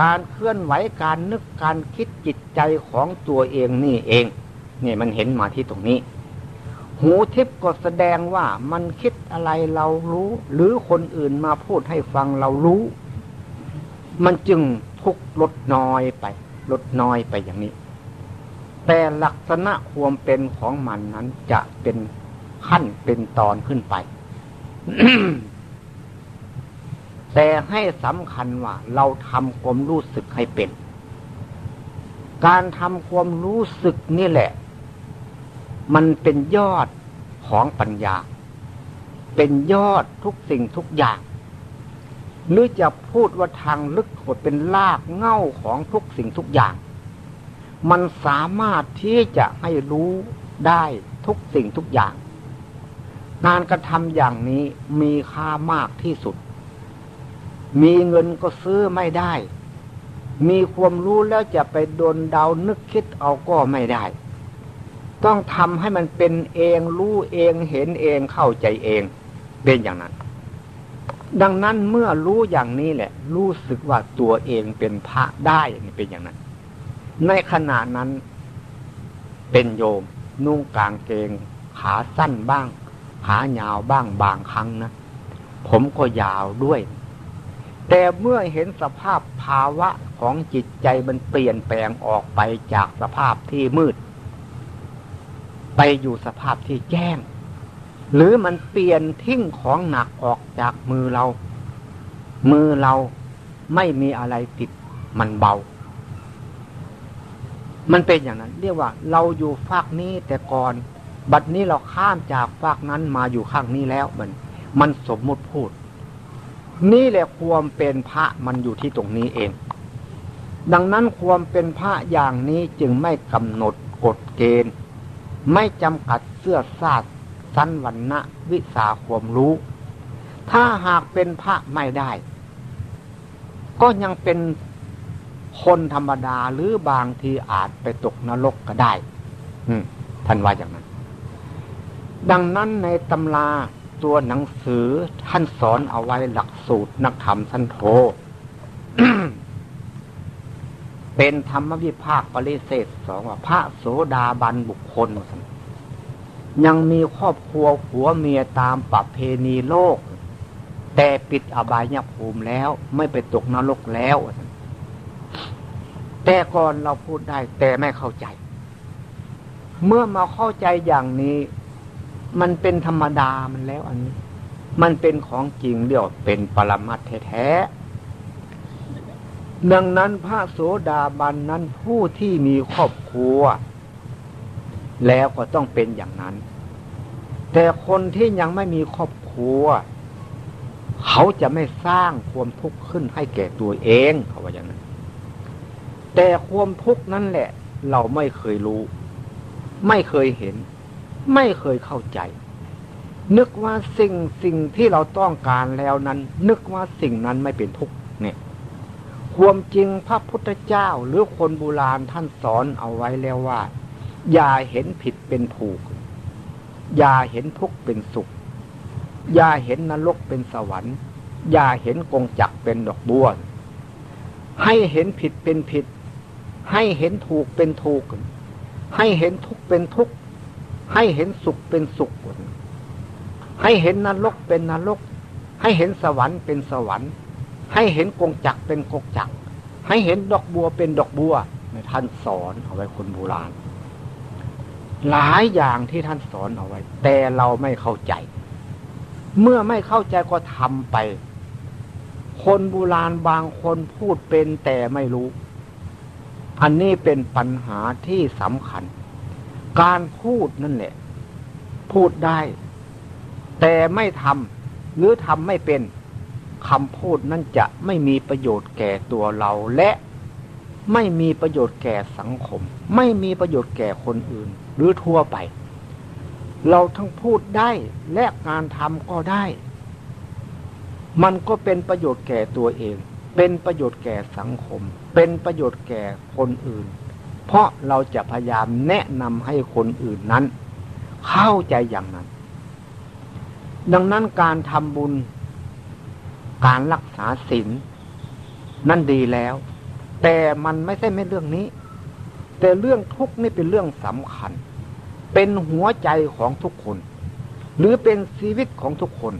การเคลื่อนไหวการนึกการคิดจิตใจของตัวเองนี่เอง เนี่ยมันเห็นมาที่ตรงนี้ หูทิพย์ก็แสดงว่ามันคิดอะไรเรารู้ หรือคนอื่นมาพูดให้ฟังเรารู้ มันจึงทุกลดน้อยไป ลดน้อยไปอย่างนี้ แต่ลักษณะความเป็นของมันนั้นจะเป็นขั้นเป็นตอนขึ้นไป แต่ให้สำคัญว่า เราทำความรู้สึกให้เป็น การทำความรู้สึกนี่แหละ มันเป็นยอดของปัญญา เป็นยอดทุกสิ่งทุกอย่าง หรือจะพูดว่าทางลึกหดเป็นลากเง่าของทุกสิ่งทุกอย่าง มันสามารถที่จะให้รู้ได้ทุกสิ่งทุกอย่าง งานกระทำอย่างนี้มีค่ามากที่สุด มีเงินก็ซื้อไม่ได้ มีความรู้แล้วจะไปโดนเดานึกคิดเอาก็ไม่ได้ ต้องทำให้มันเป็นเองรู้เองเห็นเองเข้าใจเองเป็นอย่างนั้น ดังนั้นเมื่อรู้อย่างนี้แหละ รู้สึกว่าตัวเองเป็นพระได้เป็นอย่างนั้น ในขณะนั้นเป็นโยม นุ่งกางเกง ขาสั้นบ้าง ขายาวบ้างบางครั้งนะผมก็ยาวด้วย แต่เมื่อเห็นสภาพภาวะของจิตใจมันเปลี่ยนแปลงออกไปจากสภาพที่มืด ไปอยู่สภาพที่แจ้ง หรือมันเปลี่ยนทิ้งของหนักออกจากมือเรา มือเราไม่มีอะไรติดมันเบา มันเป็นอย่างนั้น เรียกว่าเราอยู่ฝากนี้แต่ก่อน บัดนี้เราข้ามจากฝากนั้นมาอยู่ข้างนี้แล้วมันมันสมมุติพูด นี่แหละความเป็นพระมันอยู่ที่ตรงนี้เอง ดังนั้นความเป็นพระอย่างนี้จึงไม่กำหนดกฎเกณฑ์ ไม่จำกัดเสื้อซาดสันวันณะวิสาความรู้ ถ้าหากเป็นพระไม่ได้ ก็ยังเป็นคนธรรมดาหรือบางทีอาจไปตกนรกก็ได้ท่านว่าอย่างนั้น ดังนั้นในตำราตัวหนังสือท่านสอนเอาไว้หลักสูตรนักธรรมสันโธ เป็นธรรมวิภาคปริเศษสองว่าพระโสดาบันบุคคล ยังมีครอบครัวผัวเมียตามประเพณีโลก แต่ปิดอบายภูมิแล้วไม่ไปตกนรกแล้ว แต่ก่อนเราพูดได้แต่ไม่เข้าใจ เมื่อมาเข้าใจอย่างนี้ มันเป็นธรรมดามันแล้วอันนี้ มันเป็นของจริงเรียกเป็นปรมัตแท้ๆ ดังนั้นพระโสดาบันนั้นผู้ที่มีครอบครัว แล้วก็ต้องเป็นอย่างนั้น แต่คนที่ยังไม่มีครอบครัว เขาจะไม่สร้างความทุกข์ขึ้นให้แก่ตัวเองเขาว่าอย่างนั้น แต่ความทุกข์นั่นแหละ เราไม่เคยรู้ ไม่เคยเห็น ไม่เคยเข้าใจ นึกว่าสิ่งสิ่งที่เราต้องการแล้วนั้น นึกว่าสิ่งนั้นไม่เป็นทุกข์เนี่ย ความจริงพระพุทธเจ้าหรือคนโบราณท่านสอนเอาไว้แล้วว่า อย่าเห็นผิดเป็นถูก อย่าเห็นทุกข์เป็นสุข อย่าเห็นนรกเป็นสวรรค์ อย่าเห็นกงจักเป็นดอกบัวให้เห็นผิดเป็นผิด ให้เห็นถูกเป็นถูก ให้เห็นทุกข์เป็นทุกข์ ให้เห็นสุขเป็นสุข ให้เห็นนรกเป็นนรก ให้เห็นสวรรค์เป็นสวรรค์ ให้เห็นกงจักเป็นกงจัก ให้เห็นดอกบัวเป็นดอกบัวในท่านสอนเอาไว้คนโบราณ หลายอย่างที่ท่านสอนเอาไว้ แต่เราไม่เข้าใจ เมื่อไม่เข้าใจก็ทำไป คนโบราณบางคนพูดเป็นแต่ไม่รู้ อันนี้เป็นปัญหาที่สำคัญ การพูดนั่นแหละ พูดได้ แต่ไม่ทำหรือทำไม่เป็น คำพูดนั้นจะไม่มีประโยชน์แก่ตัวเราและไม่มีประโยชน์แก่สังคม ไม่มีประโยชน์แก่คนอื่น หรือทั่วไป เราทั้งพูดได้และการทำก็ได้ มันก็เป็นประโยชน์แก่ตัวเอง เป็นประโยชน์แก่สังคม เป็นประโยชน์แก่คนอื่น เพราะเราจะพยายามแนะนำให้คนอื่นนั้น เข้าใจอย่างนั้น ดังนั้นการทำบุญ การรักษาศีลนั่นดีแล้ว แต่มันไม่ใช่ไม่เรื่องนี้ แต่เรื่องทุกข์นี่เป็นเรื่องสำคัญ เป็นหัวใจของทุกคน หรือเป็นชีวิตของทุกคน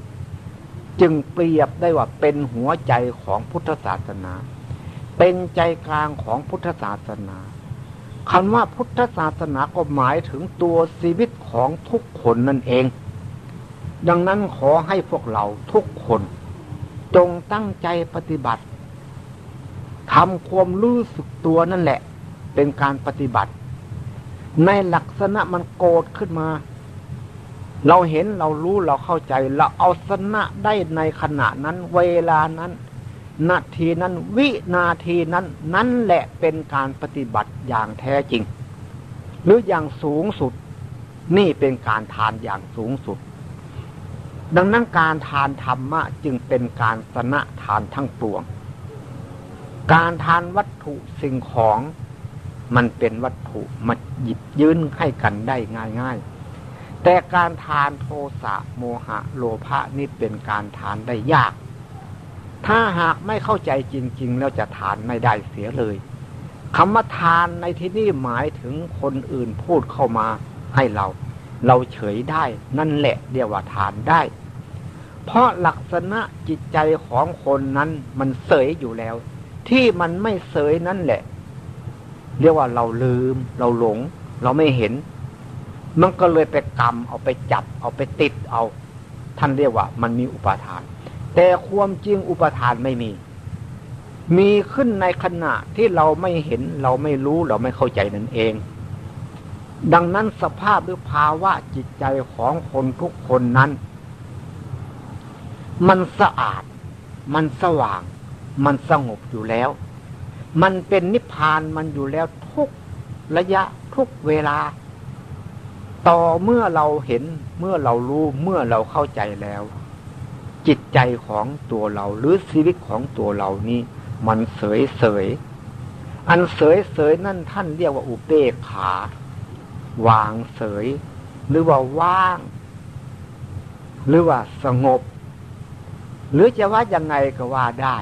จึงเปรียบได้ว่าเป็นหัวใจของพุทธศาสนา เป็นใจกลางของพุทธศาสนาคำว่าพุทธศาสนาก็หมายถึงตัวชีวิตของทุกคนนั่นเอง ดังนั้นขอให้พวกเราทุกคน จงตั้งใจปฏิบัติทำความรู้สึกตัวนั่นแหละ เป็นการปฏิบัติ ในลักษณะมันโกรธขึ้นมา เราเห็นเรารู้เราเข้าใจ เราเอาสนะได้ในขณะนั้น เวลานั้น นาทีนั้น วินาทีนั้น นั่นแหละเป็นการปฏิบัติอย่างแท้จริง หรืออย่างสูงสุด นี่เป็นการทานอย่างสูงสุด ดังนั้นการทานธรรมะจึงเป็นการสนะทานทั้งปวง การทานวัตถุสิ่งของมันเป็นวัตถุมาหยิบยื่นให้กันได้ง่าย ๆ แต่การทานโทสะโมหะโลภะนี่เป็นการทานได้ยาก ถ้าหากไม่เข้าใจจริง ๆ แล้วจะทานไม่ได้เสียเลยคำว่าทานในที่นี้หมายถึงคนอื่นพูดเข้ามาให้เรา เราเฉยได้นั่นแหละเรียกว่าทานได้ เพราะลักษณะจิตใจของคนนั้นมันเสยอยู่แล้ว ที่มันไม่เสยนั่นแหละ เรียกว่าเราลืม เราหลง เราไม่เห็น มันก็เลยไปกรรมเอาไปจับ เอาไปติดเอา ท่านเรียกว่า มันมีอุปาทาน แต่ความจริงอุปทานไม่มี มีขึ้นในขณะที่เราไม่เห็น เราไม่รู้เราไม่เข้าใจนั่นเอง ดังนั้นสภาพหรือภาวะจิตใจของคนทุกคนนั้น มันสะอาด มันสว่าง มันสงบอยู่แล้ว มันเป็นนิพพานมันอยู่แล้วทุกระยะทุกเวลา ต่อเมื่อเราเห็นเมื่อเรารู้เมื่อเราเข้าใจแล้ว จิตใจของตัวเราหรือชีวิตของตัวเรานี้มันเสยเสยอันเสยเสยนั่นท่านเรียกว่าอุเบกขา วางเสย หรือว่าว่าง หรือว่าสงบ หรือจะว่ายังไงก็ว่าได้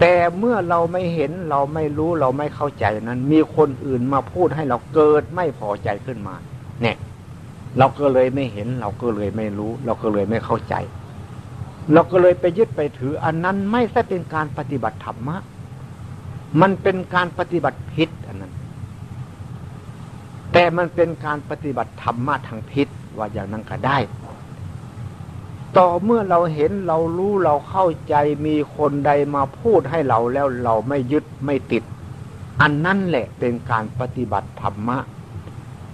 แต่เมื่อเราไม่เห็นเราไม่รู้เราไม่เข้าใจนั้น มีคนอื่นมาพูดให้เราเกิดไม่พอใจขึ้นมา เนี่ย เราก็เลยไม่เห็น เราก็เลยไม่รู้ เราก็เลยไม่เข้าใจ เราก็เลยไปยึดไปถือ อันนั้นไม่ใช่เป็นการปฏิบัติธรรมะมันเป็นการปฏิบัติผิดอันนั้น แต่มันเป็นการปฏิบัติธรรมะทางพิษว่าอย่างนั้นก็ได้ ต่อเมื่อเราเห็นเรารู้เราเข้าใจมีคนใดมาพูดให้เราแล้วเราไม่ยึดไม่ติด อันนั่นแหละเป็นการปฏิบัติธรรมะ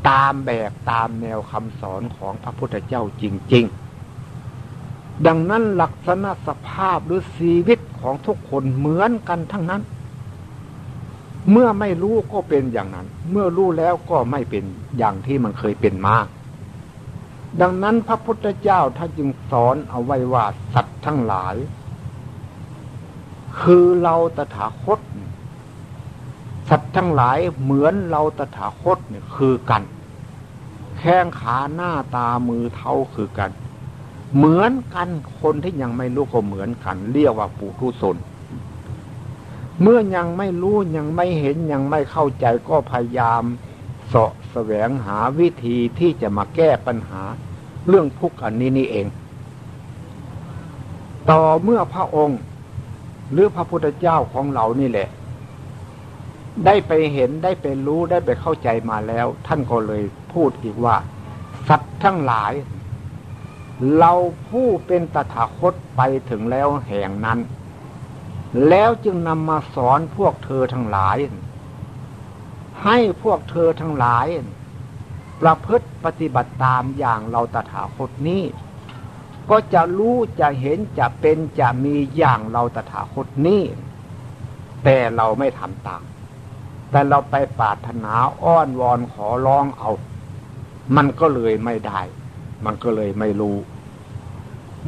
ตามแบบตามแนวคำสอนของพระพุทธเจ้าจริง ๆ ดังนั้นลักษณะสภาพหรือชีวิตของทุกคนเหมือนกันทั้งนั้น เมื่อไม่รู้ก็เป็นอย่างนั้น เมื่อรู้แล้วก็ไม่เป็นอย่างที่มันเคยเป็นมา ดังนั้นพระพุทธเจ้าท่านจึงสอนเอาไว้ว่าสัตว์ทั้งหลาย คือเราตถาคต สัตว์ทั้งหลายเหมือนเราตถาคตเนี่ยคือกัน แข้งขาหน้าตามือเท้าคือกัน เหมือนกันคนที่ยังไม่รู้ก็เหมือนกัน เรียกว่าปุถุชน เมื่อยังไม่รู้ยังไม่เห็นยังไม่เข้าใจก็พยายามเสาะแสวงหาวิธีที่จะมาแก้ปัญหา เรื่องทุกข์อันนี้นี่เอง ต่อเมื่อพระองค์ หรือพระพุทธเจ้าของเรานี่แหละ ได้ไปเห็นได้ไปรู้ได้ไปเข้าใจมาแล้ว ท่านก็เลยพูดอีกว่า สัตว์ทั้งหลาย เราผู้เป็นตถาคตไปถึงแล้วแห่งนั้น แล้วจึงนำมาสอนพวกเธอทั้งหลาย ให้พวกเธอทั้งหลาย ประพฤติปฏิบัติตามอย่างเราตถาคตนี้ ก็จะรู้จะเห็นจะเป็นจะมีอย่างเราตถาคตนี้ แต่เราไม่ทำตาม แต่เราไปปรารถนาอ้อนวอนขอร้องเอา มันก็เลยไม่ได้ มันก็เลยไม่รู้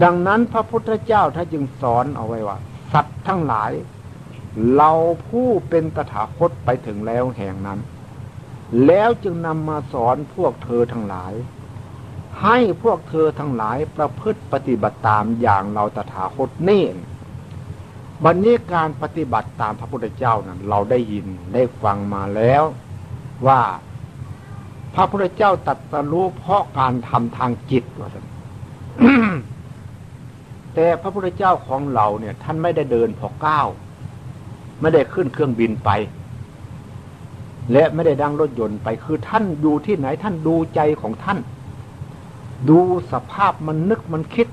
ดังนั้นพระพุทธเจ้าถ้าจึงสอนเอาไว้ว่า สัตว์ทั้งหลาย เราผู้เป็นตถาคตไปถึงแล้วแห่งนั้น แล้วจึงนำมาสอนพวกเธอทั้งหลาย ให้พวกเธอทั้งหลายประพฤติปฏิบัติตามอย่างเราตถาคตนี่บันนี้การปฏิบัติตามพระพุทธเจ้านั้นเราได้ยินได้ฟังมาแล้วว่าพระพุทธเจ้าตัดสรู้เพราะการทำทางจิตว่า แต่พระพุทธเจ้าของเราเนี่ย ท่านไม่ได้เดินพอก้าวไม่ได้ขึ้นเครื่องบินไป และไม่ได้ดังรถยนต์ไป คือท่านอยู่ที่ไหนท่านดูใจของท่าน ดูสภาพมันนึกมันคิด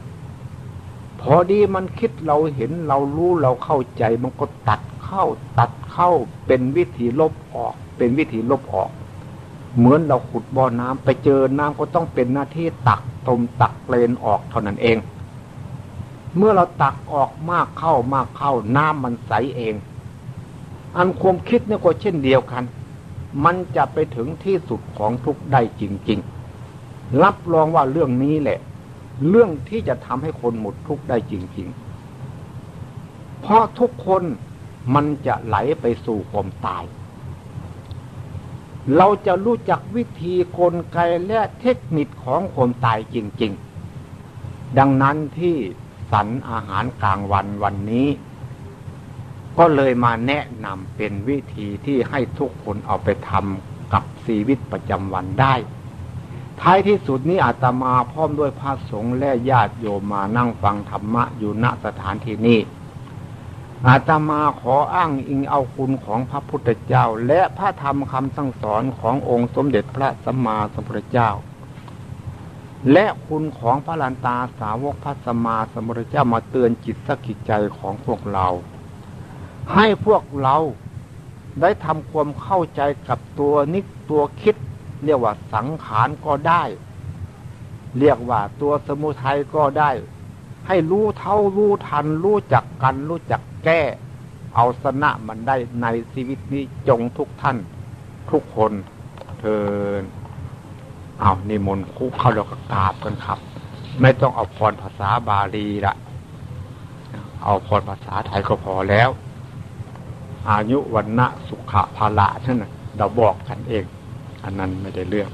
พอดีมันคิดเราเห็นเรารู้เราเข้าใจ มันก็ตัดเข้า ตัดเข้าเป็นวิธีลบออก เป็นวิธีลบออก เหมือนเราขุดบ่อน้ำไปเจอน้ำก็ต้องเป็นหน้าที่ตักตมตักเลนออกเท่านั้นเอง เมื่อเราตักออกมากเข้ามากเข้าน้ำมันใสเอง อันความคิดเนี่ยก็เช่นเดียวกัน มันจะไปถึงที่สุดของทุกได้จริง ๆ รับรองว่าเรื่องนี้แหละ เรื่องที่จะทำให้คนหมดทุกได้จริง ๆ เพราะทุกคนมันจะไหลไปสู่ความตาย เราจะรู้จักวิธีกลไกและเทคนิคของความตายจริง ๆ ดังนั้นที่ สรรอาหารกลางวันวันนี้ ก็เลยมาแนะนำเป็นวิธีที่ให้ทุกคนเอาไปทำกับชีวิตประจำวันได้ ท้ายที่สุดนี้อาตมาพร้อมด้วยพระสงฆ์และญาติโยมมานั่งฟังธรรมะอยู่ณสถานที่นี้อาตมาขออ้างอิงเอาคุณของพระพุทธเจ้า และพระธรรมคำสั่งสอนขององค์สมเด็จพระสัมมาสัมพุทธเจ้า และคุณของพระลันตาสาวกพระสมาสมุทรเจ้ามาเตือนจิตสกิจใจของพวกเรา ให้พวกเราได้ทำความเข้าใจกับตัวนิกตัวคิด เรียกว่าสังขารก็ได้ เรียกว่าตัวสมุทัยก็ได้ ให้รู้เท่ารู้ทัน รู้จักกัน รู้จักแก้ เอาสนะมันได้ในชีวิตนี้จงทุกท่าน ทุกคนเทิน เอานิมนต์คุกเข้าแล้วก็กราบกันครับ ไม่ต้องเอาพรภาษาบาลีละเอาพรภาษาไทยก็พอแล้ว อายุวันณะสุขะภาละท่านเราบอกกันเอง อันนั้นไม่ได้เรื่อง